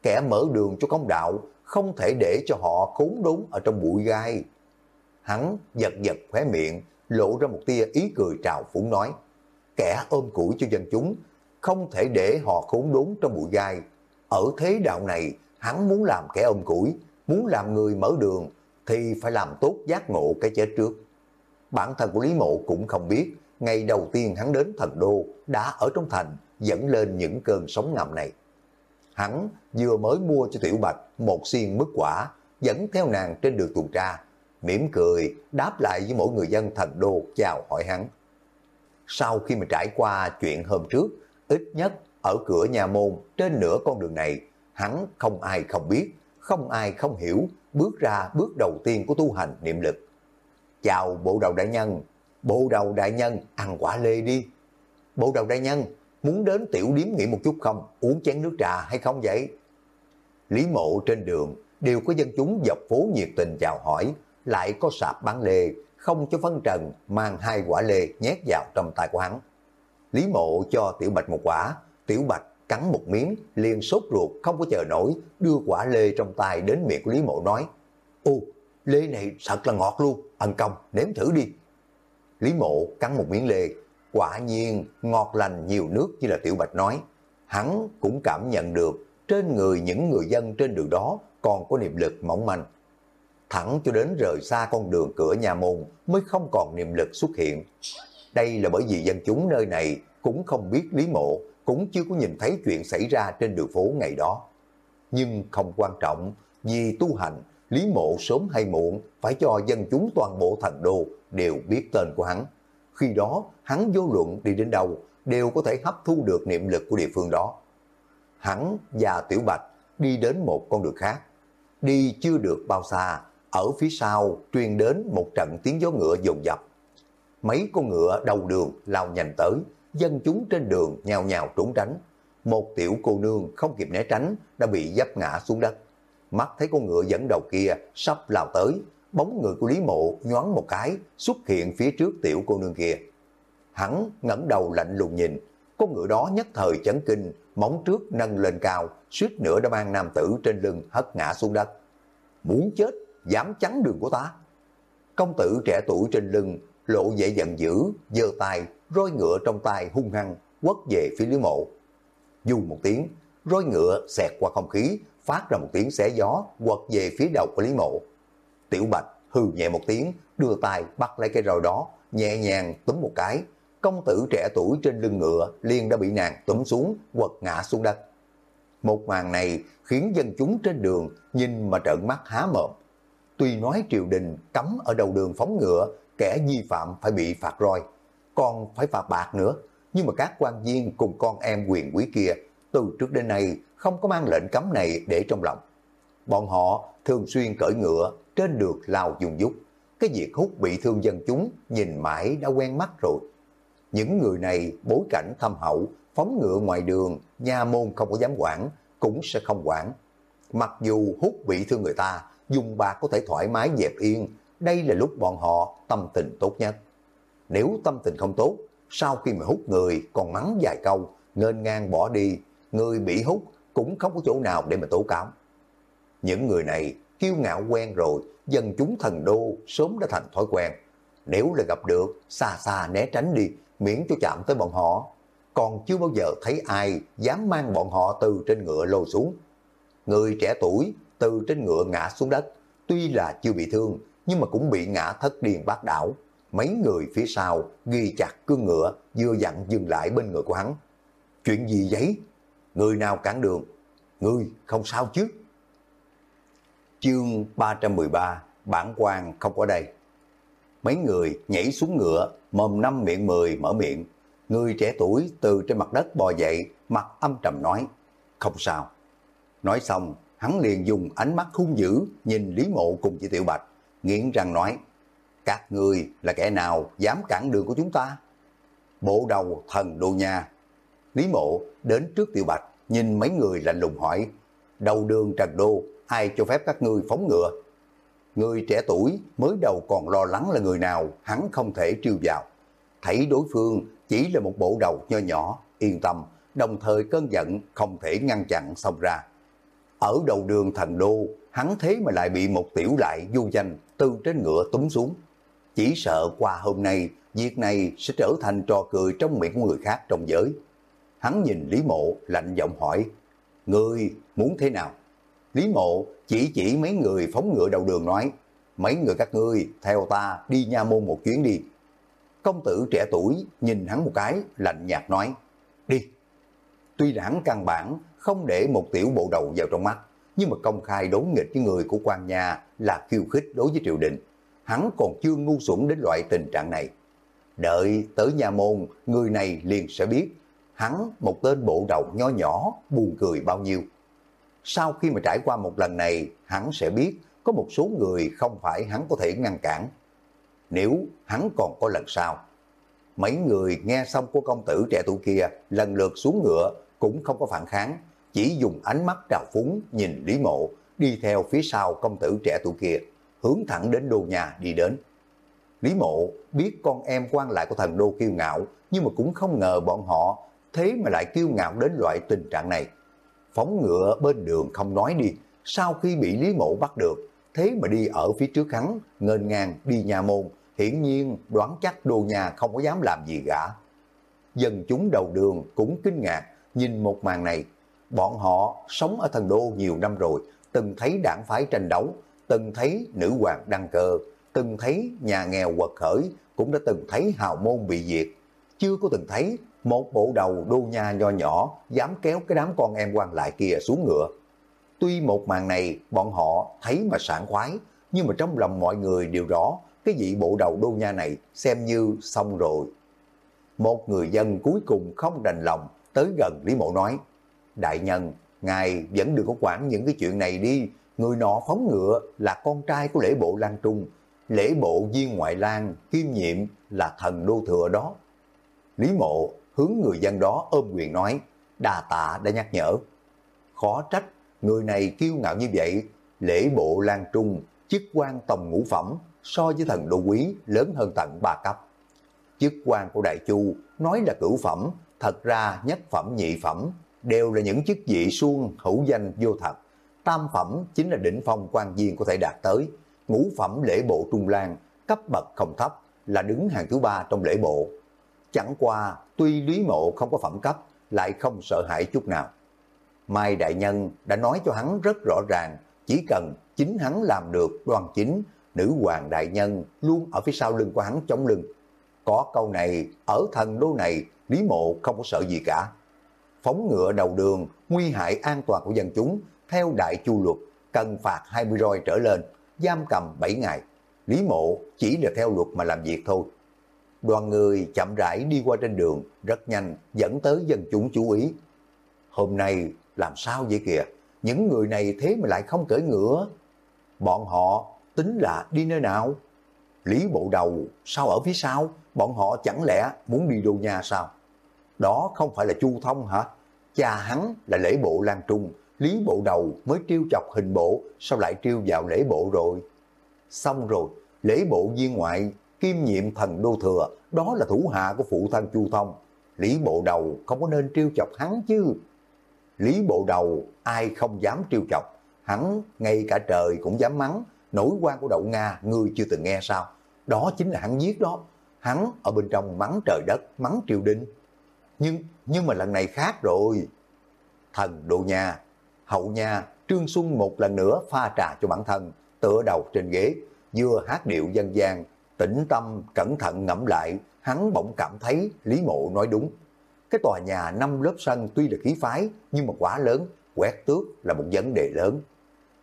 S1: kẻ mở đường cho công đạo, không thể để cho họ khốn đốn ở trong bụi gai. Hắn giật giật khóe miệng, lộ ra một tia ý cười trào phúng nói, kẻ ôm củi cho dân chúng, không thể để họ khốn đốn trong bụi gai. Ở thế đạo này, hắn muốn làm kẻ ôm củi, muốn làm người mở đường, thì phải làm tốt giác ngộ cái chết trước. Bản thân của Lý Mộ cũng không biết, ngày đầu tiên hắn đến thần đô, đã ở trong thành, dẫn lên những cơn sóng ngầm này. Hắn vừa mới mua cho Tiểu Bạch một xiên mức quả, dẫn theo nàng trên đường tuần tra, mỉm cười đáp lại với mỗi người dân thần đô chào hỏi hắn. Sau khi mà trải qua chuyện hôm trước, ít nhất ở cửa nhà môn trên nửa con đường này, hắn không ai không biết, không ai không hiểu bước ra bước đầu tiên của tu hành niệm lực. Chào bộ đầu đại nhân, bộ đầu đại nhân ăn quả lê đi. Bộ đầu đại nhân, muốn đến tiểu điếm nghỉ một chút không, uống chén nước trà hay không vậy? Lý mộ trên đường đều có dân chúng dọc phố nhiệt tình chào hỏi, lại có sạp bán lê, không cho phân trần mang hai quả lê nhét vào trong tay của hắn. Lý mộ cho Tiểu Bạch một quả, Tiểu Bạch cắn một miếng, liền sốt ruột không có chờ nổi, đưa quả lê trong tay đến miệng của Lý mộ nói, Ô, lê này thật là ngọt luôn, ân công, nếm thử đi. Lý mộ cắn một miếng lê, quả nhiên ngọt lành nhiều nước như là Tiểu Bạch nói. Hắn cũng cảm nhận được trên người những người dân trên đường đó còn có niệm lực mỏng manh. Thẳng cho đến rời xa con đường cửa nhà môn mới không còn niệm lực xuất hiện. Đây là bởi vì dân chúng nơi này cũng không biết Lý Mộ, cũng chưa có nhìn thấy chuyện xảy ra trên đường phố ngày đó. Nhưng không quan trọng, vì tu hành, Lý Mộ sớm hay muộn phải cho dân chúng toàn bộ thành đô đều biết tên của hắn. Khi đó, hắn vô luận đi đến đâu, đều có thể hấp thu được niệm lực của địa phương đó. Hắn và Tiểu Bạch đi đến một con đường khác. Đi chưa được bao xa, ở phía sau truyền đến một trận tiếng gió ngựa dồn dập. Mấy con ngựa đầu đường lao nhanh tới, dân chúng trên đường nhào nhào trốn tránh. Một tiểu cô nương không kịp né tránh đã bị dấp ngã xuống đất. Mắt thấy con ngựa dẫn đầu kia sắp lao tới, bóng người của Lý Mộ nhoáng một cái xuất hiện phía trước tiểu cô nương kia. Hắn ngẩng đầu lạnh lùng nhìn, con ngựa đó nhất thời chấn kinh, móng trước nâng lên cao, suýt nữa đã mang nam tử trên lưng hất ngã xuống đất. Muốn chết, dám chắn đường của ta. Công tử trẻ tuổi trên lưng, lộ vẻ giận dữ, giơ tay, roi ngựa trong tay hung hăng, quất về phía Lý Mộ. Dù một tiếng, roi ngựa xẹt qua không khí, phát ra một tiếng xé gió, quật về phía đầu của Lý Mộ. Tiểu Bạch hừ nhẹ một tiếng, đưa tay bắt lấy cái roi đó, nhẹ nhàng túm một cái. Công tử trẻ tuổi trên lưng ngựa liền đã bị nàng túm xuống, quật ngã xuống đất. Một màn này khiến dân chúng trên đường nhìn mà trợn mắt há mồm. Tuy nói triều đình cấm ở đầu đường phóng ngựa, kẻ vi phạm phải bị phạt roi, còn phải phạt bạc nữa. Nhưng mà các quan viên cùng con em quyền quý kia từ trước đến nay không có mang lệnh cấm này để trong lòng. Bọn họ thường xuyên cởi ngựa trên được lao dùng dút. Cái việc hút bị thương dân chúng nhìn mãi đã quen mắt rồi. Những người này bối cảnh thâm hậu, phóng ngựa ngoài đường, nhà môn không có dám quản, cũng sẽ không quản. Mặc dù hút bị thương người ta, dùng bạc có thể thoải mái dẹp yên, đây là lúc bọn họ tâm tình tốt nhất. Nếu tâm tình không tốt, sau khi mà hút người còn mắng vài câu, nên ngang bỏ đi, người bị hút cũng không có chỗ nào để mà tố cáo. Những người này kiêu ngạo quen rồi, dân chúng thần đô sớm đã thành thói quen. Nếu là gặp được, xa xa né tránh đi, miễn cho chạm tới bọn họ. Còn chưa bao giờ thấy ai dám mang bọn họ từ trên ngựa lôi xuống. Người trẻ tuổi từ trên ngựa ngã xuống đất, tuy là chưa bị thương, nhưng mà cũng bị ngã thất điên bát đảo. Mấy người phía sau ghi chặt cương ngựa, vừa dặn dừng lại bên người của hắn. Chuyện gì vậy Người nào cản đường? người không sao chứ? Chương 313 Bản quan không có đây Mấy người nhảy xuống ngựa Mồm năm miệng mười mở miệng Người trẻ tuổi từ trên mặt đất bò dậy Mặt âm trầm nói Không sao Nói xong hắn liền dùng ánh mắt hung dữ Nhìn Lý Mộ cùng chị Tiểu Bạch Nghiến răng nói các người là kẻ nào dám cản đường của chúng ta Bộ đầu thần đô nha Lý Mộ đến trước Tiểu Bạch Nhìn mấy người lạnh lùng hỏi Đầu đường Trần Đô ai cho phép các ngươi phóng ngựa. Người trẻ tuổi mới đầu còn lo lắng là người nào hắn không thể trêu vào. Thấy đối phương chỉ là một bộ đầu nho nhỏ, yên tâm, đồng thời cơn giận không thể ngăn chặn xong ra. Ở đầu đường thần đô, hắn thế mà lại bị một tiểu lại du danh từ trên ngựa túm xuống. Chỉ sợ qua hôm nay, việc này sẽ trở thành trò cười trong miệng của người khác trong giới. Hắn nhìn Lý Mộ lạnh giọng hỏi, Ngươi muốn thế nào? Lý Mộ chỉ chỉ mấy người phóng ngựa đầu đường nói, mấy người các ngươi theo ta đi nha môn một chuyến đi. Công tử trẻ tuổi nhìn hắn một cái, lạnh nhạt nói, đi. Tuy rằng căn bản không để một tiểu bộ đầu vào trong mắt, nhưng mà công khai đối nghịch với người của quan nhà là khiêu khích đối với triều đình. Hắn còn chưa ngu xuẩn đến loại tình trạng này. Đợi tới nhà môn, người này liền sẽ biết, hắn một tên bộ đầu nho nhỏ, buồn cười bao nhiêu. Sau khi mà trải qua một lần này, hắn sẽ biết có một số người không phải hắn có thể ngăn cản. Nếu hắn còn có lần sau. Mấy người nghe xong của công tử trẻ tuổi kia lần lượt xuống ngựa cũng không có phản kháng, chỉ dùng ánh mắt trào phúng nhìn Lý Mộ đi theo phía sau công tử trẻ tuổi kia, hướng thẳng đến đô nhà đi đến. Lý Mộ biết con em quan lại của thần đô kiêu ngạo, nhưng mà cũng không ngờ bọn họ thế mà lại kiêu ngạo đến loại tình trạng này phóng ngựa bên đường không nói đi, sau khi bị Lý Mộ bắt được, thế mà đi ở phía trước hắn, ngên ngang đi nhà môn, hiển nhiên đoán chắc đồ nhà không có dám làm gì cả. Dân chúng đầu đường cũng kinh ngạc, nhìn một màn này, bọn họ sống ở thần đô nhiều năm rồi, từng thấy đảng phái tranh đấu, từng thấy nữ hoàng đăng cơ, từng thấy nhà nghèo quật khởi, cũng đã từng thấy hào môn bị diệt. Chưa có từng thấy một bộ đầu đô nha nho nhỏ dám kéo cái đám con em quan lại kia xuống ngựa. Tuy một màn này bọn họ thấy mà sảng khoái, nhưng mà trong lòng mọi người đều rõ cái vị bộ đầu đô nha này xem như xong rồi. Một người dân cuối cùng không đành lòng tới gần Lý Mộ nói, Đại nhân, ngài vẫn đừng có quản những cái chuyện này đi, người nọ phóng ngựa là con trai của lễ bộ Lan Trung, lễ bộ viên ngoại lang, kiêm nhiệm là thần đô thừa đó. Lý Mộ hướng người dân đó ôm quyền nói, đà tạ đã nhắc nhở. Khó trách, người này kiêu ngạo như vậy, lễ bộ lan trung, chức quan tòng ngũ phẩm, so với thần đô quý lớn hơn tận ba cấp. Chức quan của Đại Chu nói là cửu phẩm, thật ra nhất phẩm nhị phẩm, đều là những chức vị suông hữu danh vô thật. Tam phẩm chính là đỉnh phong quan viên có thể đạt tới, ngũ phẩm lễ bộ trung lan, cấp bậc không thấp, là đứng hàng thứ ba trong lễ bộ. Chẳng qua, tuy Lý Mộ không có phẩm cấp, lại không sợ hãi chút nào. Mai Đại Nhân đã nói cho hắn rất rõ ràng, chỉ cần chính hắn làm được đoan chính, nữ hoàng Đại Nhân luôn ở phía sau lưng của hắn chống lưng. Có câu này, ở thần đô này, Lý Mộ không có sợ gì cả. Phóng ngựa đầu đường, nguy hại an toàn của dân chúng, theo đại chu luật, cần phạt 20 roi trở lên, giam cầm 7 ngày. Lý Mộ chỉ là theo luật mà làm việc thôi đoàn người chậm rãi đi qua trên đường, rất nhanh dẫn tới dân chúng chú ý. Hôm nay làm sao vậy kìa, những người này thế mà lại không cởi ngựa. Bọn họ tính là đi nơi nào? Lý bộ đầu, sao ở phía sau? Bọn họ chẳng lẽ muốn đi đô nhà sao? Đó không phải là Chu Thông hả? Cha hắn là lễ bộ Lan Trung, Lý Bộ Đầu mới triêu chọc hình bộ, sao lại triêu vào lễ bộ rồi? Xong rồi, lễ bộ viên ngoại, kim nhiệm thần đô thừa, đó là thủ hạ của phụ thân Chu Thông. Lý Bộ Đầu không có nên triêu chọc hắn chứ. Lý Bộ Đầu ai không dám triêu chọc, hắn ngay cả trời cũng dám mắng, nổi quan của đậu Nga ngươi chưa từng nghe sao? Đó chính là hắn giết đó. Hắn ở bên trong mắng trời đất, mắng triều đình. Nhưng nhưng mà lần này khác rồi. Thần đồ nhà, hậu nhà, Trương Xuân một lần nữa pha trà cho bản thân, tựa đầu trên ghế, vừa hát điệu dân gian, tĩnh tâm, cẩn thận ngẫm lại, hắn bỗng cảm thấy Lý Mộ nói đúng. Cái tòa nhà năm lớp sân tuy là khí phái, nhưng mà quá lớn, quét tước là một vấn đề lớn.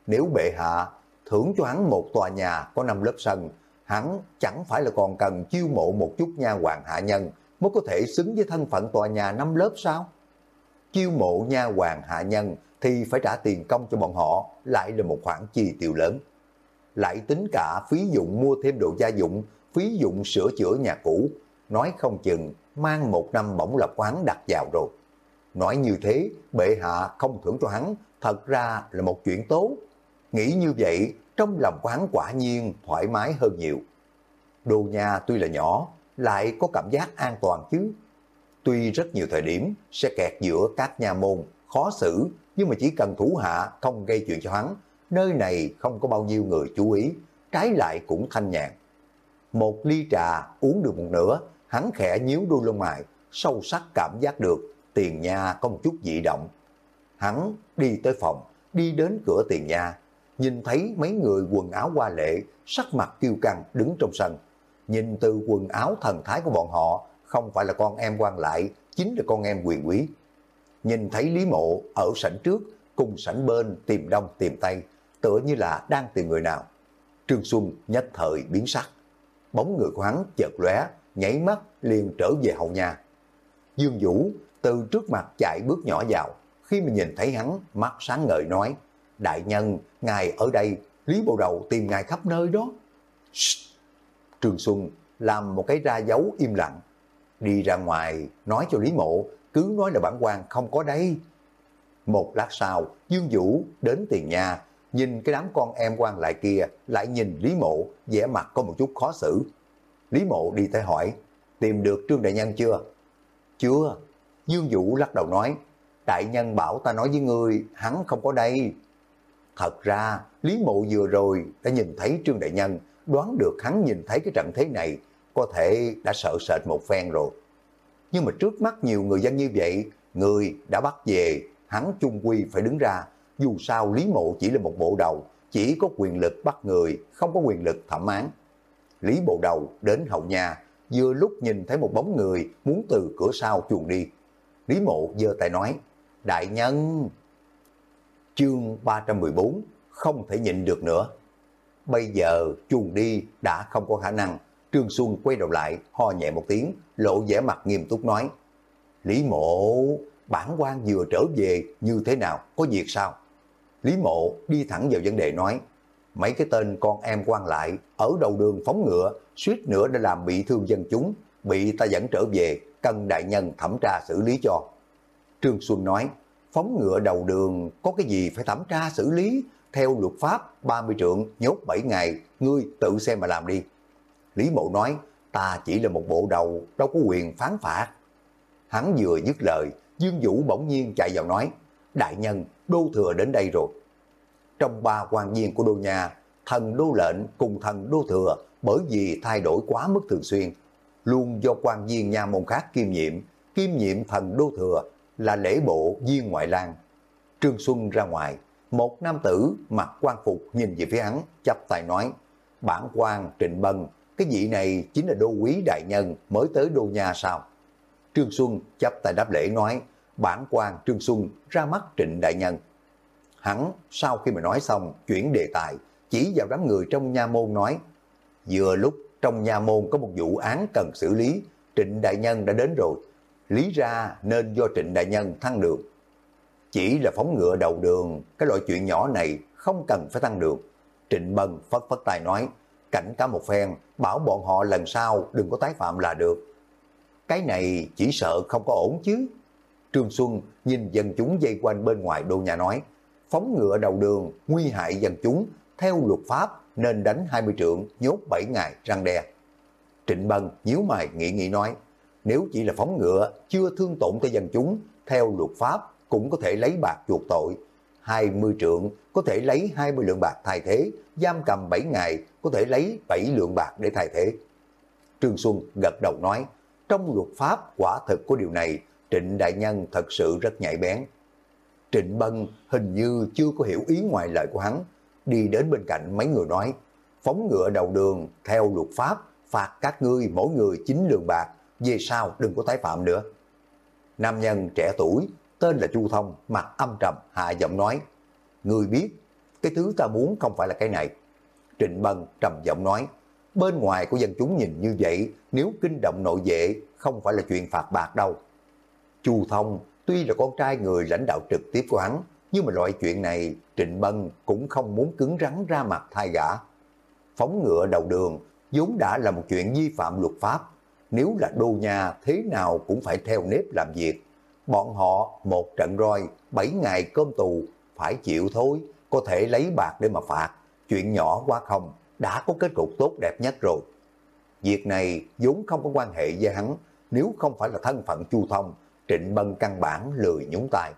S1: Nếu bệ hạ thưởng cho hắn một tòa nhà có năm lớp sân, hắn chẳng phải là còn cần chiêu mộ một chút nha hoàng hạ nhân mới có thể xứng với thân phận tòa nhà năm lớp sao? Chiêu mộ nha hoàng hạ nhân thì phải trả tiền công cho bọn họ, lại là một khoản chi tiêu lớn. Lại tính cả phí dụng mua thêm đồ gia dụng, phí dụng sửa chữa nhà cũ, nói không chừng mang một năm bổng lập quán đặt vào rồi. Nói như thế, bệ hạ không thưởng cho hắn, thật ra là một chuyện tốt. Nghĩ như vậy, trong lòng quán quả nhiên thoải mái hơn nhiều. Đồ nhà tuy là nhỏ, lại có cảm giác an toàn chứ. Tuy rất nhiều thời điểm sẽ kẹt giữa các nhà môn, khó xử, nhưng mà chỉ cần thủ hạ không gây chuyện cho hắn, nơi này không có bao nhiêu người chú ý, trái lại cũng thanh nhàn. Một ly trà uống được một nửa, hắn khẽ nhíu đôi lông mày, sâu sắc cảm giác được tiền nhà có một chút dị động. Hắn đi tới phòng, đi đến cửa tiền nhà, nhìn thấy mấy người quần áo hoa lệ, sắc mặt kiêu căng đứng trong sân. Nhìn từ quần áo thần thái của bọn họ, không phải là con em quan lại, chính là con em quyền quý. Nhìn thấy Lý Mộ ở sảnh trước, cùng sảnh bên tìm đông tìm tây, tựa như là đang tìm người nào. Trương Xuân nhất thời biến sắc. Bóng người của hắn chợt lóe, nhảy mắt liền trở về hậu nhà. Dương Vũ từ trước mặt chạy bước nhỏ vào, khi mà nhìn thấy hắn, mắt sáng ngời nói, Đại nhân, ngài ở đây, Lý Bộ Đầu tìm ngài khắp nơi đó. Shhh. Trường Xuân làm một cái ra dấu im lặng, đi ra ngoài nói cho Lý Mộ, cứ nói là bản quan không có đây. Một lát sau, Dương Vũ đến tiền nhà, nhìn cái đám con em quan lại kia, lại nhìn Lý Mộ, vẻ mặt có một chút khó xử. Lý Mộ đi tới hỏi, tìm được Trương Đại Nhân chưa? Chưa. Dương Vũ lắc đầu nói, Đại Nhân bảo ta nói với ngươi, hắn không có đây. Thật ra, Lý Mộ vừa rồi đã nhìn thấy Trương Đại Nhân, đoán được hắn nhìn thấy cái trận thế này, có thể đã sợ sệt một phen rồi. Nhưng mà trước mắt nhiều người dân như vậy, người đã bắt về, hắn chung quy phải đứng ra. Dù sao Lý Mộ chỉ là một bộ đầu, chỉ có quyền lực bắt người, không có quyền lực thẩm án. Lý Bộ Đầu đến hậu nhà, vừa lúc nhìn thấy một bóng người muốn từ cửa sau chuồn đi. Lý Mộ giơ tay nói, Đại nhân, chương 314, không thể nhịn được nữa. Bây giờ chuồn đi đã không có khả năng. Trương Xuân quay đầu lại, ho nhẹ một tiếng, lộ vẻ mặt nghiêm túc nói. Lý mộ, bản quan vừa trở về như thế nào, có việc sao? Lý mộ đi thẳng vào vấn đề nói. Mấy cái tên con em quan lại ở đầu đường phóng ngựa, suýt nữa đã làm bị thương dân chúng, bị ta dẫn trở về, cần đại nhân thẩm tra xử lý cho. Trương Xuân nói, phóng ngựa đầu đường có cái gì phải thẩm tra xử lý, theo luật pháp 30 trượng nhốt 7 ngày, ngươi tự xem mà làm đi. Lý Mộ nói, ta chỉ là một bộ đầu, đâu có quyền phán phạt. Hắn vừa dứt lời, Dương Vũ bỗng nhiên chạy vào nói, đại nhân, đô thừa đến đây rồi. Trong ba quan viên của đô nhà, thần đô lệnh cùng thần đô thừa bởi vì thay đổi quá mức thường xuyên, luôn do quan viên nhà môn khác kiêm nhiệm, kiêm nhiệm thần đô thừa là lễ bộ viên ngoại lang. Trương Xuân ra ngoài, một nam tử mặc quan phục nhìn về phía hắn, chắp tay nói, bản quan Trịnh Bân, cái vị này chính là đô quý đại nhân mới tới đô nhà sao? Trương Xuân chấp tay đáp lễ nói, bản quan Trương Xuân ra mắt Trịnh đại nhân. Hắn sau khi mà nói xong chuyển đề tài, chỉ vào đám người trong nha môn nói, vừa lúc trong nha môn có một vụ án cần xử lý, Trịnh đại nhân đã đến rồi, lý ra nên do Trịnh đại nhân thăng đường. Chỉ là phóng ngựa đầu đường, cái loại chuyện nhỏ này không cần phải tăng đường. Trịnh Bân phất phất tài nói, cảnh cả một phen, bảo bọn họ lần sau đừng có tái phạm là được. Cái này chỉ sợ không có ổn chứ. Trương Xuân nhìn dân chúng dây quanh bên ngoài đô nhà nói, phóng ngựa đầu đường, nguy hại dân chúng, theo luật pháp nên đánh 20 trượng, nhốt 7 ngày răng đe. Trịnh Bân nhíu mày nghĩ nghĩ nói, nếu chỉ là phóng ngựa, chưa thương tổn tới dân chúng, theo luật pháp cũng có thể lấy bạc chuộc tội. 20 trượng có thể lấy 20 lượng bạc thay thế, giam cầm 7 ngày có thể lấy 7 lượng bạc để thay thế. Trương Xuân gật đầu nói, trong luật pháp quả thực của điều này, Trịnh Đại Nhân thật sự rất nhạy bén. Trịnh Bân hình như chưa có hiểu ý ngoài lời của hắn, đi đến bên cạnh mấy người nói, phóng ngựa đầu đường theo luật pháp, phạt các ngươi mỗi người 9 lượng bạc, về sau đừng có tái phạm nữa. Nam nhân trẻ tuổi, tên là Chu Thông, mặt âm trầm, hạ giọng nói, người biết, cái thứ ta muốn không phải là cái này. Trịnh Bân trầm giọng nói, bên ngoài của dân chúng nhìn như vậy, nếu kinh động nội vệ, không phải là chuyện phạt bạc đâu. Chu Thông tuy là con trai người lãnh đạo trực tiếp của hắn, nhưng mà loại chuyện này Trịnh Bân cũng không muốn cứng rắn ra mặt thay gã. Phóng ngựa đầu đường vốn đã là một chuyện vi phạm luật pháp. Nếu là đô nhà thế nào cũng phải theo nếp làm việc. Bọn họ một trận roi, bảy ngày cơm tù, phải chịu thôi, có thể lấy bạc để mà phạt. Chuyện nhỏ quá không, đã có kết cục tốt đẹp nhất rồi. Việc này vốn không có quan hệ với hắn, nếu không phải là thân phận chu thông, Trịnh Bân căn bản lười nhúng tay.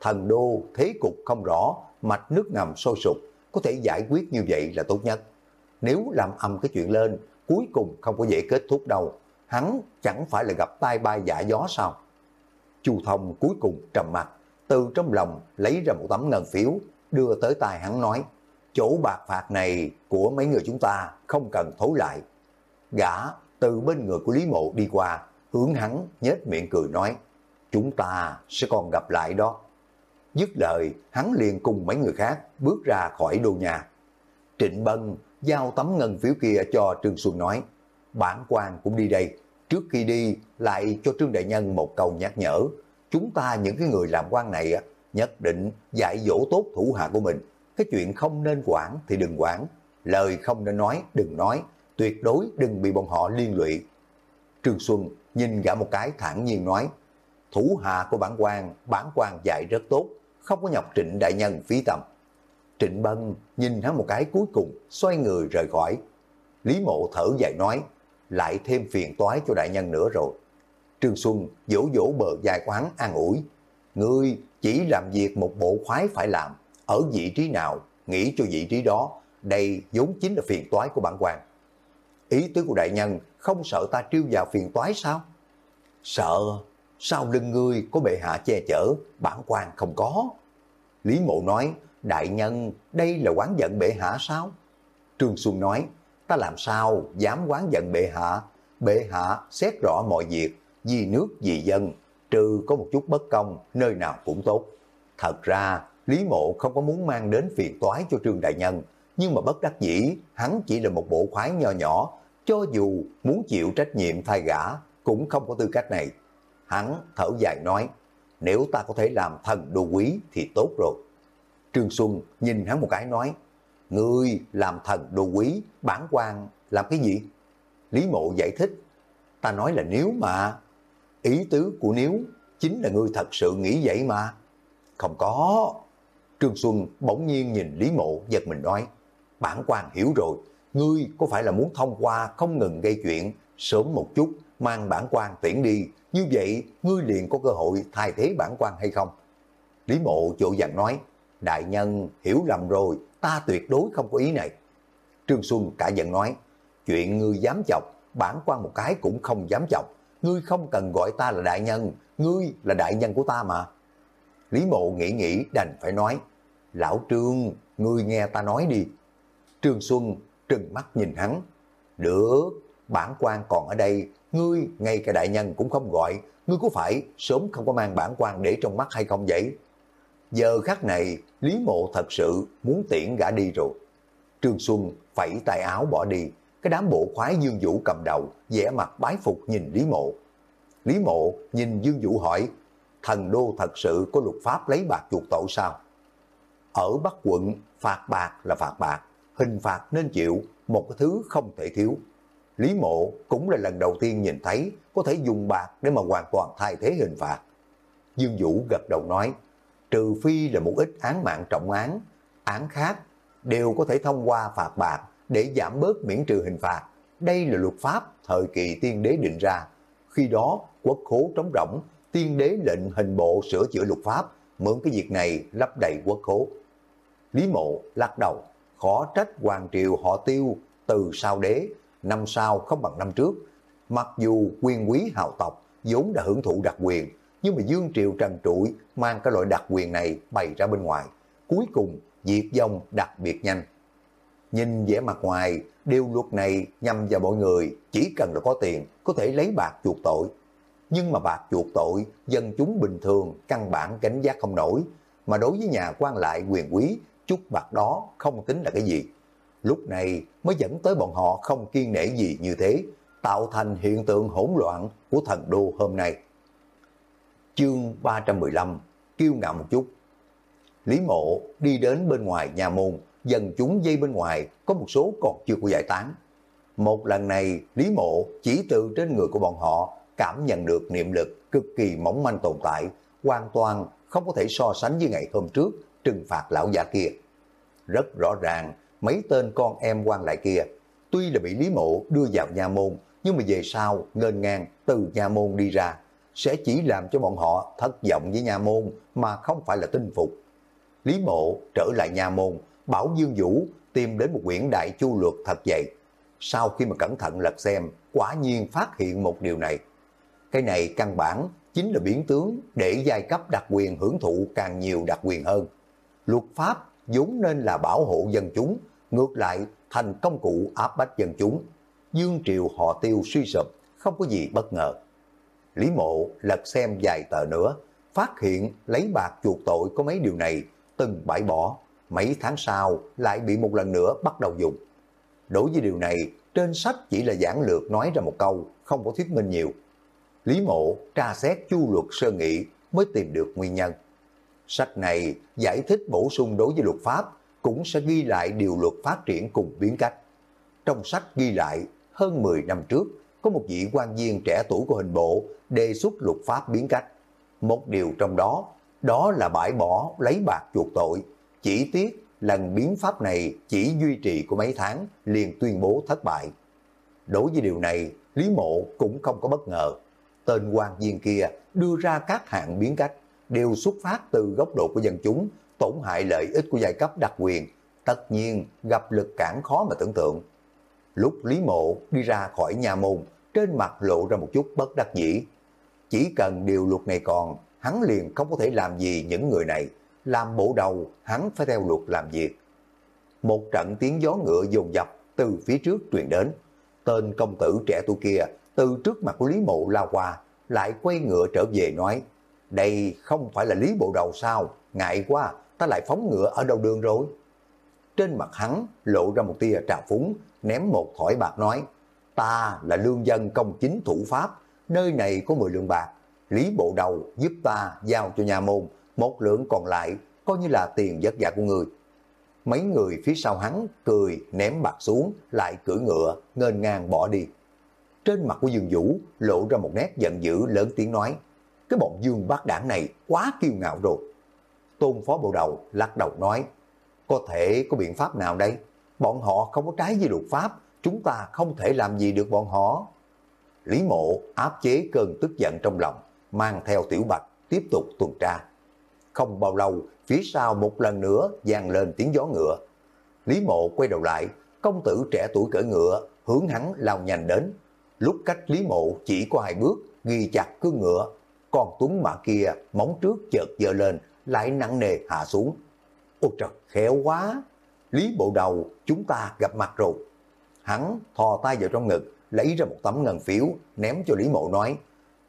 S1: Thần đô thế cục không rõ, mạch nước ngầm sôi sục, có thể giải quyết như vậy là tốt nhất. Nếu làm âm cái chuyện lên, cuối cùng không có dễ kết thúc đâu. Hắn chẳng phải là gặp tai bay giả gió sao? Chu Thông cuối cùng trầm mặt, từ trong lòng lấy ra một tấm ngân phiếu, đưa tới tài hắn nói, chỗ bạc phạt này của mấy người chúng ta không cần thối lại. Gã từ bên người của Lý Mộ đi qua, hướng hắn nhếch miệng cười nói, chúng ta sẽ còn gặp lại đó. Dứt lời, hắn liền cùng mấy người khác bước ra khỏi đô nhà. Trịnh Bân giao tấm ngân phiếu kia cho Trương Xuân nói, bản quan cũng đi đây, trước khi đi lại cho Trương Đại Nhân một câu nhắc nhở, chúng ta những cái người làm quan này nhất định dạy dỗ tốt thủ hạ của mình, cái chuyện không nên quản thì đừng quản, lời không nên nói đừng nói, tuyệt đối đừng bị bọn họ liên lụy. Trương Xuân nhìn gã một cái thẳng nhiên nói, thủ hạ của bản quan, bản quan dạy rất tốt, không có nhọc trịnh đại nhân phí tầm. Trịnh Bân nhìn hắn một cái cuối cùng, xoay người rời khỏi. Lý mộ thở dài nói, lại thêm phiền toái cho đại nhân nữa rồi. Trương Xuân vỗ vỗ bờ dài quán an ủi, ngươi chỉ làm việc một bộ khoái phải làm, ở vị trí nào, nghĩ cho vị trí đó, đây vốn chính là phiền toái của bản quan. Ý tứ của đại nhân không sợ ta trêu vào phiền toái sao? Sợ, sau lưng ngươi có bệ hạ che chở, bản quan không có. Lý mộ nói, đại nhân, đây là quán giận bệ hạ sao? Trương Xuân nói, ta làm sao dám quán giận bệ hạ? Bệ hạ xét rõ mọi việc, vì nước vì dân, trừ có một chút bất công, nơi nào cũng tốt. Thật ra, Lý Mộ không có muốn mang đến phiền toái cho Trương Đại Nhân, nhưng mà bất đắc dĩ, hắn chỉ là một bộ khoái nho nhỏ, cho dù muốn chịu trách nhiệm thay gã, cũng không có tư cách này. Hắn thở dài nói, nếu ta có thể làm thần đô quý thì tốt rồi. Trương Xuân nhìn hắn một cái nói, người làm thần đồ quý, bản quan làm cái gì? Lý mộ giải thích, ta nói là nếu mà, ý tứ của nếu chính là ngươi thật sự nghĩ vậy mà. Không có. Trương Xuân bỗng nhiên nhìn Lý mộ giật mình nói, bản quan hiểu rồi, ngươi có phải là muốn thông qua không ngừng gây chuyện, sớm một chút mang bản quan tiễn đi, như vậy ngươi liền có cơ hội thay thế bản quan hay không? Lý mộ chỗ dặn nói, đại nhân hiểu lầm rồi, ta tuyệt đối không có ý này. Trương Xuân cả giận nói, chuyện ngươi dám chọc, bản quan một cái cũng không dám chọc, ngươi không cần gọi ta là đại nhân, ngươi là đại nhân của ta mà. Lý mộ nghĩ nghĩ đành phải nói, lão Trương, ngươi nghe ta nói đi. Trương Xuân trừng mắt nhìn hắn, được, bản quan còn ở đây, ngươi ngay cả đại nhân cũng không gọi, ngươi có phải sớm không có mang bản quan để trong mắt hay không vậy? Giờ khắc này, Lý Mộ thật sự muốn tiễn gã đi rồi. Trương Xuân phẩy tay áo bỏ đi, cái đám bộ khoái Dương Vũ cầm đầu, vẻ mặt bái phục nhìn Lý Mộ. Lý Mộ nhìn Dương Vũ hỏi, thần đô thật sự có luật pháp lấy bạc chuộc tội sao? Ở Bắc quận, phạt bạc là phạt bạc, hình phạt nên chịu, một cái thứ không thể thiếu. Lý Mộ cũng là lần đầu tiên nhìn thấy có thể dùng bạc để mà hoàn toàn thay thế hình phạt. Dương Vũ gật đầu nói, trừ phi là một ít án mạng trọng án, án khác đều có thể thông qua phạt bạc để giảm bớt miễn trừ hình phạt. Đây là luật pháp thời kỳ tiên đế định ra. Khi đó, quốc khố trống rỗng, tiên đế lệnh hình bộ sửa chữa luật pháp, mượn cái việc này lấp đầy quốc khố. Lý mộ lắc đầu, khó trách hoàng triều họ tiêu từ sau đế, năm sau không bằng năm trước. Mặc dù quyền quý hào tộc vốn đã hưởng thụ đặc quyền, nhưng mà Dương Triều trần trụi mang cái loại đặc quyền này bày ra bên ngoài. Cuối cùng, diệt vong đặc biệt nhanh. Nhìn vẻ mặt ngoài, điều luật này nhằm vào mọi người, chỉ cần là có tiền, có thể lấy bạc chuộc tội. Nhưng mà bạc chuộc tội, dân chúng bình thường căn bản cảnh giác không nổi, mà đối với nhà quan lại quyền quý, chút bạc đó không tính là cái gì. Lúc này mới dẫn tới bọn họ không kiên nể gì như thế, tạo thành hiện tượng hỗn loạn của thần đô hôm nay. Chương 315 Kiêu ngạo một chút Lý mộ đi đến bên ngoài nhà môn, dần chúng dây bên ngoài có một số còn chưa có giải tán. Một lần này, Lý mộ chỉ từ trên người của bọn họ cảm nhận được niệm lực cực kỳ mỏng manh tồn tại, hoàn toàn không có thể so sánh với ngày hôm trước trừng phạt lão già kia. Rất rõ ràng, mấy tên con em quan lại kia, tuy là bị Lý Mộ đưa vào nhà môn, nhưng mà về sau ngên ngang từ nhà môn đi ra, sẽ chỉ làm cho bọn họ thất vọng với nhà môn mà không phải là tinh phục. Lý Mộ trở lại nhà môn, bảo Dương Vũ tìm đến một quyển đại chu luật thật vậy. Sau khi mà cẩn thận lật xem, quả nhiên phát hiện một điều này. Cái này căn bản chính là biến tướng để giai cấp đặc quyền hưởng thụ càng nhiều đặc quyền hơn. Luật pháp vốn nên là bảo hộ dân chúng, ngược lại thành công cụ áp bách dân chúng. Dương triều họ tiêu suy sụp, không có gì bất ngờ. Lý mộ lật xem vài tờ nữa, phát hiện lấy bạc chuộc tội có mấy điều này, từng bãi bỏ, mấy tháng sau lại bị một lần nữa bắt đầu dùng. Đối với điều này, trên sách chỉ là giảng lược nói ra một câu, không có thuyết minh nhiều. Lý mộ tra xét chu luật sơ nghị mới tìm được nguyên nhân. Sách này giải thích bổ sung đối với luật pháp, cũng sẽ ghi lại điều luật phát triển cùng biến cách. Trong sách ghi lại, hơn 10 năm trước, có một vị quan viên trẻ tuổi của hình bộ đề xuất luật pháp biến cách. Một điều trong đó, đó là bãi bỏ lấy bạc chuộc tội. Chỉ tiếc lần biến pháp này chỉ duy trì của mấy tháng liền tuyên bố thất bại. Đối với điều này, Lý Mộ cũng không có bất ngờ. Tên quan viên kia đưa ra các hạng biến cách đều xuất phát từ góc độ của dân chúng, tổn hại lợi ích của giai cấp đặc quyền, tất nhiên gặp lực cản khó mà tưởng tượng. Lúc Lý Mộ đi ra khỏi nhà môn, trên mặt lộ ra một chút bất đắc dĩ. Chỉ cần điều luật này còn, hắn liền không có thể làm gì những người này. Làm bộ đầu, hắn phải theo luật làm việc. Một trận tiếng gió ngựa dồn dập từ phía trước truyền đến. Tên công tử trẻ tuổi kia từ trước mặt của Lý Mộ lao qua, lại quay ngựa trở về nói, đây không phải là Lý Bộ Đầu sao, ngại quá, ta lại phóng ngựa ở đầu đường rồi. Trên mặt hắn lộ ra một tia trào phúng, ném một thỏi bạc nói, ta là lương dân công chính thủ pháp, nơi này có 10 lượng bạc, Lý Bộ Đầu giúp ta giao cho nhà môn, một lượng còn lại coi như là tiền giấc giả của người. Mấy người phía sau hắn cười ném bạc xuống, lại cưỡi ngựa, ngênh ngang bỏ đi. Trên mặt của Dương Vũ lộ ra một nét giận dữ lớn tiếng nói, cái bọn Dương bác đảng này quá kiêu ngạo rồi. Tôn phó bộ đầu lắc đầu nói, có thể có biện pháp nào đây? Bọn họ không có trái với luật pháp, chúng ta không thể làm gì được bọn họ. Lý mộ áp chế cơn tức giận trong lòng, mang theo tiểu bạch tiếp tục tuần tra. Không bao lâu, phía sau một lần nữa vang lên tiếng gió ngựa. Lý mộ quay đầu lại, công tử trẻ tuổi cởi ngựa, hướng hắn lao nhanh đến. Lúc cách Lý mộ chỉ có hai bước, ghi chặt cương ngựa, còn tuấn mã kia móng trước chợt dơ lên, lại nặng nề hạ xuống. Ôi trời, khéo quá! Lý bộ đầu, chúng ta gặp mặt rồi. Hắn thò tay vào trong ngực, lấy ra một tấm ngân phiếu, ném cho Lý mộ nói,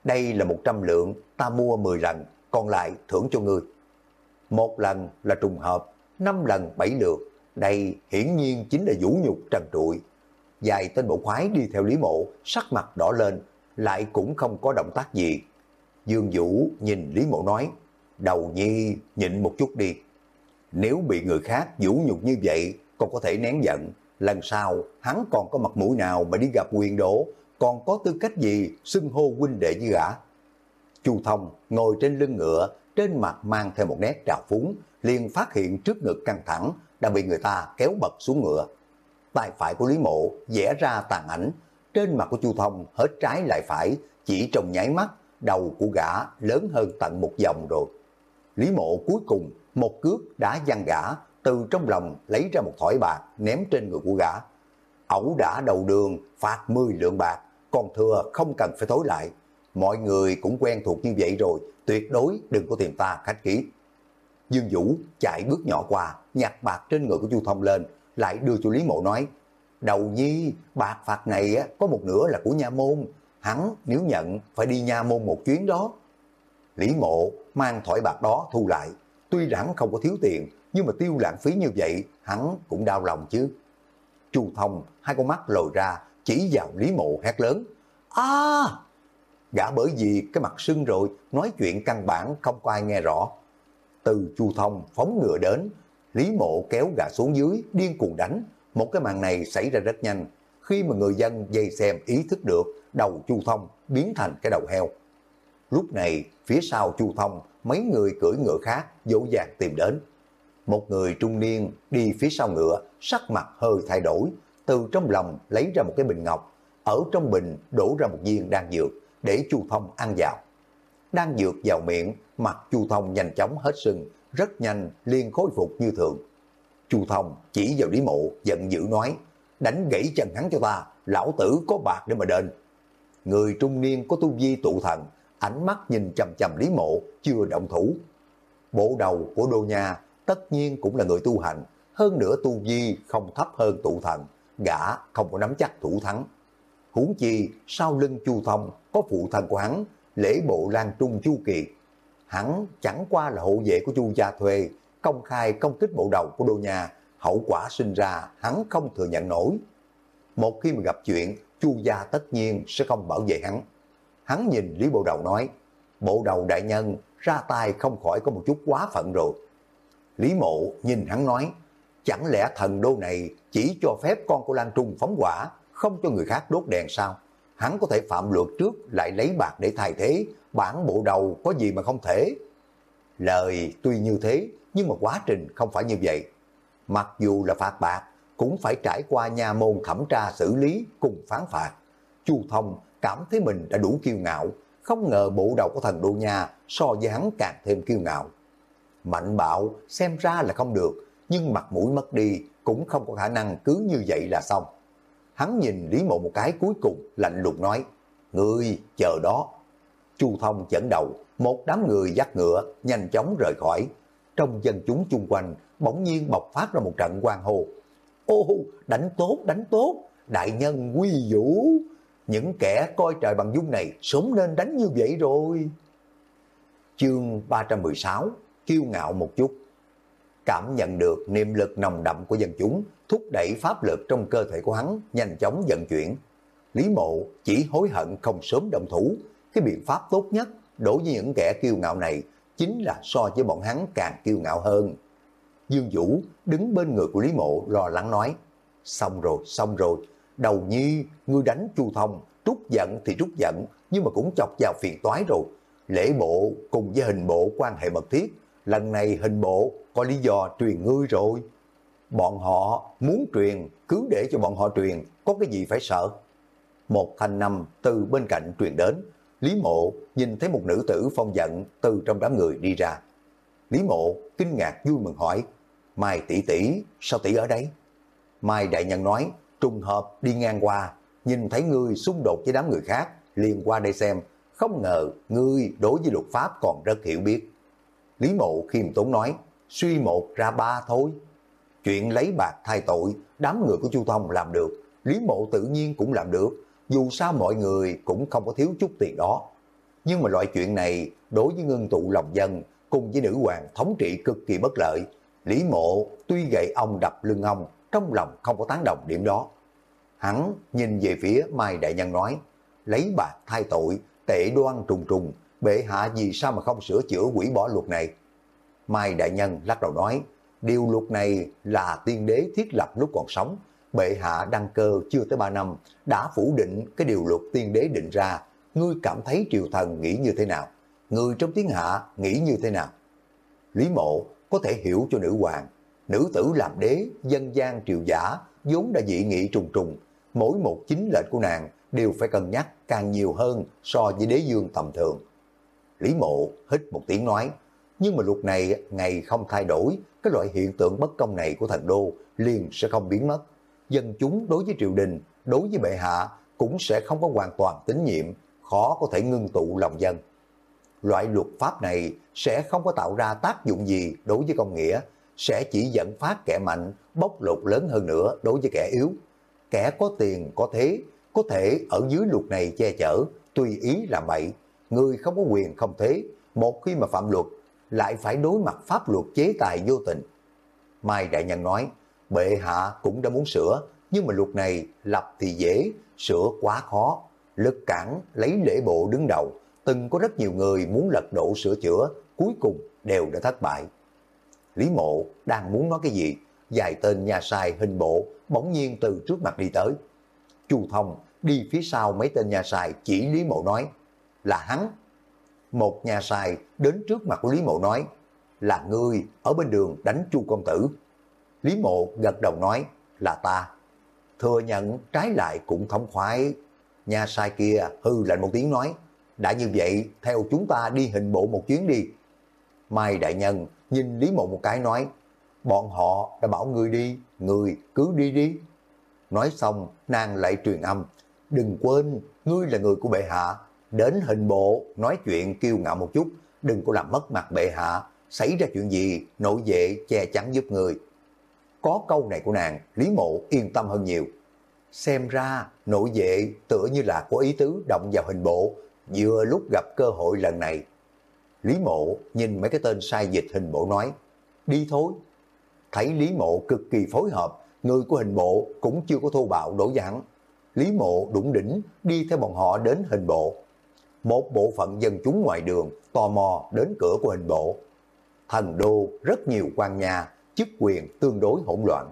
S1: đây là 100 lượng, ta mua 10 lần, còn lại thưởng cho ngươi. Một lần là trùng hợp, năm lần bảy lượt, đây hiển nhiên chính là vũ nhục trần trụi. Dài tên bộ khoái đi theo Lý Mộ, sắc mặt đỏ lên, lại cũng không có động tác gì. Dương Vũ nhìn Lý Mộ nói, đầu nhi nhịn một chút đi. Nếu bị người khác vũ nhục như vậy, còn có thể nén giận. Lần sau, hắn còn có mặt mũi nào mà đi gặp quyền đổ, còn có tư cách gì xưng hô huynh đệ như gã. Chu Thông ngồi trên lưng ngựa, trên mặt mang theo một nét trào phúng, liền phát hiện trước ngực căng thẳng, đã bị người ta kéo bật xuống ngựa. Tay phải của Lý Mộ vẽ ra tàn ảnh, trên mặt của Chu Thông hết trái lại phải, chỉ trong nháy mắt, đầu của gã lớn hơn tận một vòng rồi. Lý Mộ cuối cùng một cước đã văng gã, từ trong lòng lấy ra một thỏi bạc ném trên người của gã. Ẩu đã đầu đường phạt 10 lượng bạc, còn thừa không cần phải thối lại. Mọi người cũng quen thuộc như vậy rồi, tuyệt đối đừng có tìm ta khách khí. Dương Vũ chạy bước nhỏ qua, nhặt bạc trên người của Chu Thông lên, lại đưa cho Lý Mộ nói, đầu nhi, bạc phạt này có một nửa là của nha môn, hắn nếu nhận phải đi nha môn một chuyến đó. Lý Mộ mang thỏi bạc đó thu lại, tuy rằng không có thiếu tiền, nhưng mà tiêu lãng phí như vậy, hắn cũng đau lòng chứ. Chu Thông, hai con mắt lồi ra, chỉ vào Lý Mộ hét lớn, a Gã bởi vì cái mặt sưng rồi, nói chuyện căn bản không có ai nghe rõ. Từ Chu Thông phóng ngựa đến, Lý Mộ kéo gã xuống dưới, điên cuồng đánh. Một cái màn này xảy ra rất nhanh. Khi mà người dân dây xem ý thức được, đầu Chu Thông biến thành cái đầu heo. Lúc này, phía sau Chu Thông, mấy người cưỡi ngựa khác dỗ dàng tìm đến. Một người trung niên đi phía sau ngựa, sắc mặt hơi thay đổi, từ trong lòng lấy ra một cái bình ngọc, ở trong bình đổ ra một viên đan dược để Chu Thông ăn vào. Đan dược vào miệng, mặt Chu Thông nhanh chóng hết sưng, rất nhanh liền khôi phục như thường. Chu Thông chỉ vào Lý Mộ giận dữ nói, đánh gãy chân hắn cho ta, lão tử có bạc để mà đền. Người trung niên có tu vi tụ thần, ánh mắt nhìn chầm chầm Lý Mộ, chưa động thủ. Bộ đầu của Đô Nha tất nhiên cũng là người tu hành, hơn nữa tu vi không thấp hơn tụ thần, gã không có nắm chắc thủ thắng. Huống chi sau lưng Chu Thông có phụ thần của hắn, lễ bộ Lan Trung Chu Kỳ. Hắn chẳng qua là hộ vệ của Chu gia thuê, công khai công kích bộ đầu của Đô nhà hậu quả sinh ra hắn không thừa nhận nổi. Một khi mà gặp chuyện, Chu gia tất nhiên sẽ không bảo vệ hắn. Hắn nhìn Lý Bộ Đầu nói, Bộ Đầu đại nhân ra tay không khỏi có một chút quá phận rồi. Lý Mộ nhìn hắn nói, chẳng lẽ thần đô này chỉ cho phép con của Lan Trung phóng quả, không cho người khác đốt đèn sao? Hắn có thể phạm luật trước lại lấy bạc để thay thế, bản bộ đầu có gì mà không thể. Lời tuy như thế, nhưng mà quá trình không phải như vậy. Mặc dù là phạt bạc, cũng phải trải qua nhà môn thẩm tra xử lý cùng phán phạt. Chu Thông cảm thấy mình đã đủ kiêu ngạo, không ngờ bộ đầu của thần đô nha so với hắn càng thêm kiêu ngạo. Mạnh bạo xem ra là không được, nhưng mặt mũi mất đi cũng không có khả năng cứ như vậy là xong. Hắn nhìn Lý Mộ một cái cuối cùng lạnh lùng nói, Ngươi chờ đó. Chu Thông dẫn đầu, một đám người dắt ngựa nhanh chóng rời khỏi. Trong dân chúng chung quanh bỗng nhiên bộc phát ra một trận quang hồ. Ô, đánh tốt, đánh tốt, đại nhân quy vũ. Những kẻ coi trời bằng dung này sớm nên đánh như vậy rồi. Chương 316 Kiêu ngạo một chút Cảm nhận được niềm lực nồng đậm của dân chúng thúc đẩy pháp lực trong cơ thể của hắn nhanh chóng vận chuyển. Lý mộ chỉ hối hận không sớm động thủ. Cái biện pháp tốt nhất đối với những kẻ kiêu ngạo này chính là so với bọn hắn càng kiêu ngạo hơn. Dương Vũ đứng bên người của Lý Mộ lo lắng nói, xong rồi, xong rồi, đầu nhi, ngươi đánh Chu Thông, trút giận thì trút giận, nhưng mà cũng chọc vào phiền toái rồi. Lễ bộ cùng với hình bộ quan hệ mật thiết, lần này hình bộ có lý do truyền ngươi rồi. Bọn họ muốn truyền, cứ để cho bọn họ truyền, có cái gì phải sợ. Một thanh năm từ bên cạnh truyền đến, Lý Mộ nhìn thấy một nữ tử phong giận từ trong đám người đi ra. Lý Mộ kinh ngạc vui mừng hỏi, Mai tỷ tỷ, sao tỷ ở đây? Mai đại nhân nói, trùng hợp đi ngang qua, nhìn thấy ngươi xung đột với đám người khác, liền qua đây xem, không ngờ ngươi đối với luật pháp còn rất hiểu biết. Lý Mộ khiêm tốn nói, suy một ra ba thôi. Chuyện lấy bạc thay tội, đám người của Chu Thông làm được, Lý Mộ tự nhiên cũng làm được, dù sao mọi người cũng không có thiếu chút tiền đó. Nhưng mà loại chuyện này đối với ngân tụ lòng dân cùng với nữ hoàng thống trị cực kỳ bất lợi. Lý Mộ tuy gậy ông đập lưng ông, trong lòng không có tán đồng điểm đó. Hắn nhìn về phía Mai Đại Nhân nói, lấy bạc thay tội, tệ đoan trùng trùng, bệ hạ vì sao mà không sửa chữa quỷ bỏ luật này? Mai Đại Nhân lắc đầu nói, điều luật này là tiên đế thiết lập lúc còn sống, bệ hạ đăng cơ chưa tới 3 năm, đã phủ định cái điều luật tiên đế định ra, ngươi cảm thấy triều thần nghĩ như thế nào? người trong thiên hạ nghĩ như thế nào? Lý mộ có thể hiểu cho nữ hoàng, nữ tử làm đế, dân gian triều giả, vốn đã dị nghị trùng trùng, mỗi một chính lệnh của nàng đều phải cân nhắc càng nhiều hơn so với đế dương tầm thường. Lý mộ hít một tiếng nói, nhưng mà luật này ngày không thay đổi, cái loại hiện tượng bất công này của thần đô liền sẽ không biến mất. Dân chúng đối với triều đình, đối với bệ hạ cũng sẽ không có hoàn toàn tín nhiệm, khó có thể ngưng tụ lòng dân. Loại luật pháp này sẽ không có tạo ra tác dụng gì đối với công nghĩa, sẽ chỉ dẫn phát kẻ mạnh, bóc lột lớn hơn nữa đối với kẻ yếu. Kẻ có tiền, có thế, có thể ở dưới luật này che chở, tùy ý làm bậy. Người không có quyền không thế, một khi mà phạm luật, lại phải đối mặt pháp luật chế tài vô tình. Mai Đại Nhân nói, bệ hạ cũng đã muốn sửa, nhưng mà luật này lập thì dễ, sửa quá khó. Lực cản lấy lễ bộ đứng đầu, từng có rất nhiều người muốn lật đổ sửa chữa, cuối cùng đều đã thất bại. Lý mộ đang muốn nói cái gì, dài tên nhà sai hình bộ bỗng nhiên từ trước mặt đi tới. Chu Thông đi phía sau mấy tên nhà sai chỉ Lý mộ nói, là hắn. Một nhà sai đến trước mặt của Lý mộ nói, là ngươi ở bên đường đánh Chu công tử. Lý mộ gật đầu nói, là ta. Thừa nhận trái lại cũng thống khoái. Nhà sai kia hư lạnh một tiếng nói, đã như vậy theo chúng ta đi hình bộ một chuyến đi. Mai Đại Nhân nhìn Lý Mộ một cái nói, bọn họ đã bảo ngươi đi, ngươi cứ đi đi. Nói xong, nàng lại truyền âm, đừng quên, ngươi là người của bệ hạ, đến hình bộ, nói chuyện kiêu ngạo một chút, đừng có làm mất mặt bệ hạ, xảy ra chuyện gì, nội vệ che chắn giúp người. Có câu này của nàng, Lý Mộ yên tâm hơn nhiều. Xem ra, nội vệ tựa như là có ý tứ động vào hình bộ, vừa lúc gặp cơ hội lần này. Lý Mộ nhìn mấy cái tên sai dịch hình bộ nói, đi thôi. Thấy Lý Mộ cực kỳ phối hợp, người của hình bộ cũng chưa có thô bạo đổ dặn. Lý Mộ đụng đỉnh đi theo bọn họ đến hình bộ. Một bộ phận dân chúng ngoài đường tò mò đến cửa của hình bộ. Thần đô rất nhiều quan nhà, chức quyền tương đối hỗn loạn.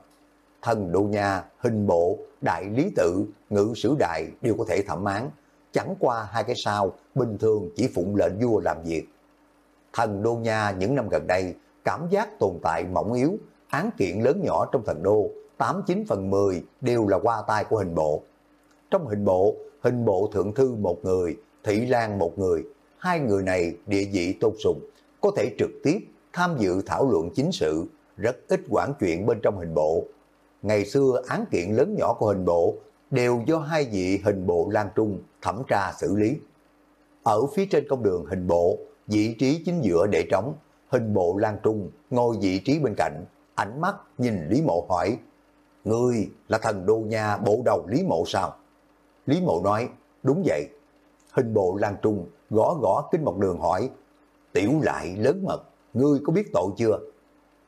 S1: Thần đô nhà, hình bộ, đại lý tự, ngự sử đại đều có thể thẩm án chẳng qua hai cái sao, bình thường chỉ phụng lệnh vua làm việc. Thần đô nhà những năm gần đây, cảm giác tồn tại mỏng yếu, án kiện lớn nhỏ trong thần đô, 89 phần 10 đều là qua tay của hình bộ. Trong hình bộ, hình bộ thượng thư một người, thị lan một người, hai người này địa vị tôn sùng, có thể trực tiếp tham dự thảo luận chính sự, rất ít quản chuyện bên trong hình bộ. Ngày xưa án kiện lớn nhỏ của hình bộ đều do hai vị hình bộ Lan Trung thẩm tra xử lý. Ở phía trên công đường hình bộ, vị trí chính giữa để trống, hình bộ Lan Trung ngồi vị trí bên cạnh, ánh mắt nhìn Lý Mộ hỏi, Ngươi là thần đô nha bộ đầu Lý Mộ sao? Lý Mộ nói, đúng vậy. Hình bộ Lan Trung gõ gõ kinh một đường hỏi, tiểu lại lớn mật, ngươi có biết tội chưa?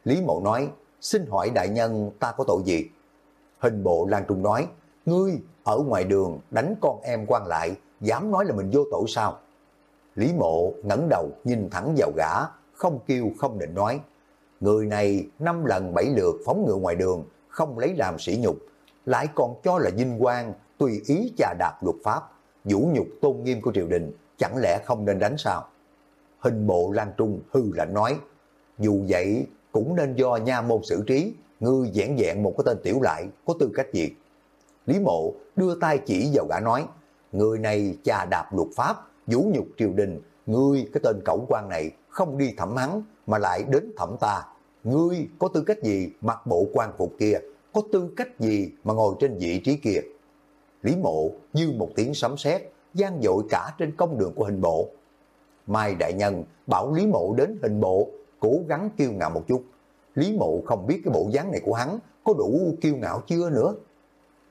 S1: Lý Mộ nói, xin hỏi đại nhân ta có tội gì? Hình bộ Lan Trung nói, ngươi ở ngoài đường đánh con em quan lại, dám nói là mình vô tội sao? Lý mộ ngẩng đầu nhìn thẳng vào gã, không kêu không định nói. Người này năm lần bảy lượt phóng ngựa ngoài đường, không lấy làm sỉ nhục, lại còn cho là vinh quang, tùy ý trà đạp luật pháp, vũ nhục tôn nghiêm của triều đình, chẳng lẽ không nên đánh sao? Hình bộ Lan Trung hư lạnh nói, dù vậy cũng nên do nha môn xử trí, ngươi dẻn dẹn một cái tên tiểu lại, có tư cách gì? Lý mộ đưa tay chỉ vào gã nói, người này trà đạp luật pháp, vũ nhục triều đình, ngươi cái tên cẩu quan này không đi thẩm hắn mà lại đến thẩm ta. Ngươi có tư cách gì mặc bộ quan phục kia, có tư cách gì mà ngồi trên vị trí kia. Lý mộ như một tiếng sấm sét gian dội cả trên công đường của hình bộ. Mai Đại Nhân bảo Lý Mộ đến hình bộ, cố gắng kiêu ngạo một chút. Lý Mộ không biết cái bộ dáng này của hắn có đủ kiêu ngạo chưa nữa.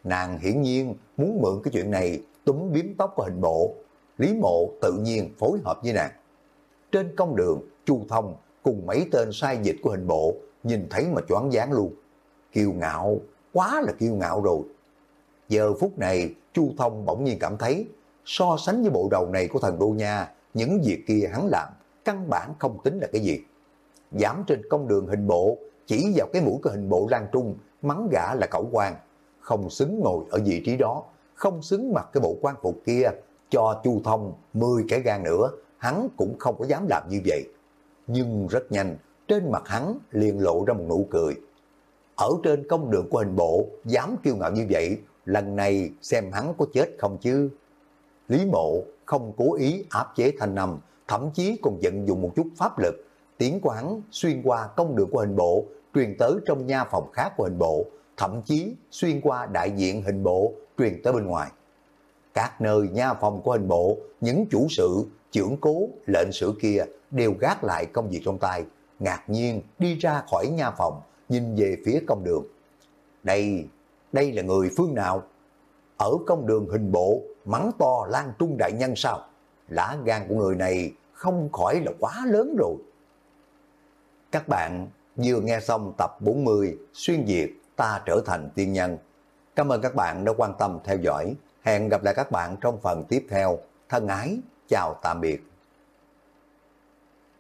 S1: Nàng hiển nhiên muốn mượn cái chuyện này túm biếm tóc của hình bộ. Lý mộ tự nhiên phối hợp với nàng. Trên công đường, Chu Thông cùng mấy tên sai dịch của hình bộ nhìn thấy mà choáng dáng luôn. Kiêu ngạo, quá là kiêu ngạo rồi. Giờ phút này, Chu Thông bỗng nhiên cảm thấy so sánh với bộ đầu này của thần đô nha, những việc kia hắn làm căn bản không tính là cái gì. Dám trên công đường hình bộ, chỉ vào cái mũi của hình bộ Lan Trung, mắng gã là cẩu quan không xứng ngồi ở vị trí đó, không xứng mặc cái bộ quan phục kia, cho Chu Thông 10 cái gan nữa, hắn cũng không có dám làm như vậy. Nhưng rất nhanh, trên mặt hắn liền lộ ra một nụ cười. Ở trên công đường của hình bộ, dám kiêu ngạo như vậy, lần này xem hắn có chết không chứ. Lý mộ không cố ý áp chế thanh nằm thậm chí còn vận dụng một chút pháp lực, tiến của hắn xuyên qua công đường của hình bộ, truyền tới trong nha phòng khác của hình bộ, thậm chí xuyên qua đại diện hình bộ, truyền tới bên ngoài. Các nơi nha phòng của hình bộ, những chủ sự, trưởng cố, lệnh sử kia đều gác lại công việc trong tay, ngạc nhiên đi ra khỏi nha phòng, nhìn về phía công đường. Đây, đây là người phương nào? Ở công đường hình bộ, mắng to lan trung đại nhân sao? Lã gan của người này không khỏi là quá lớn rồi. Các bạn vừa nghe xong tập 40 Xuyên Việt ta trở thành tiên nhân. Cảm ơn các bạn đã quan tâm theo dõi. Hẹn gặp lại các bạn trong phần tiếp theo. Thân ái, chào tạm biệt.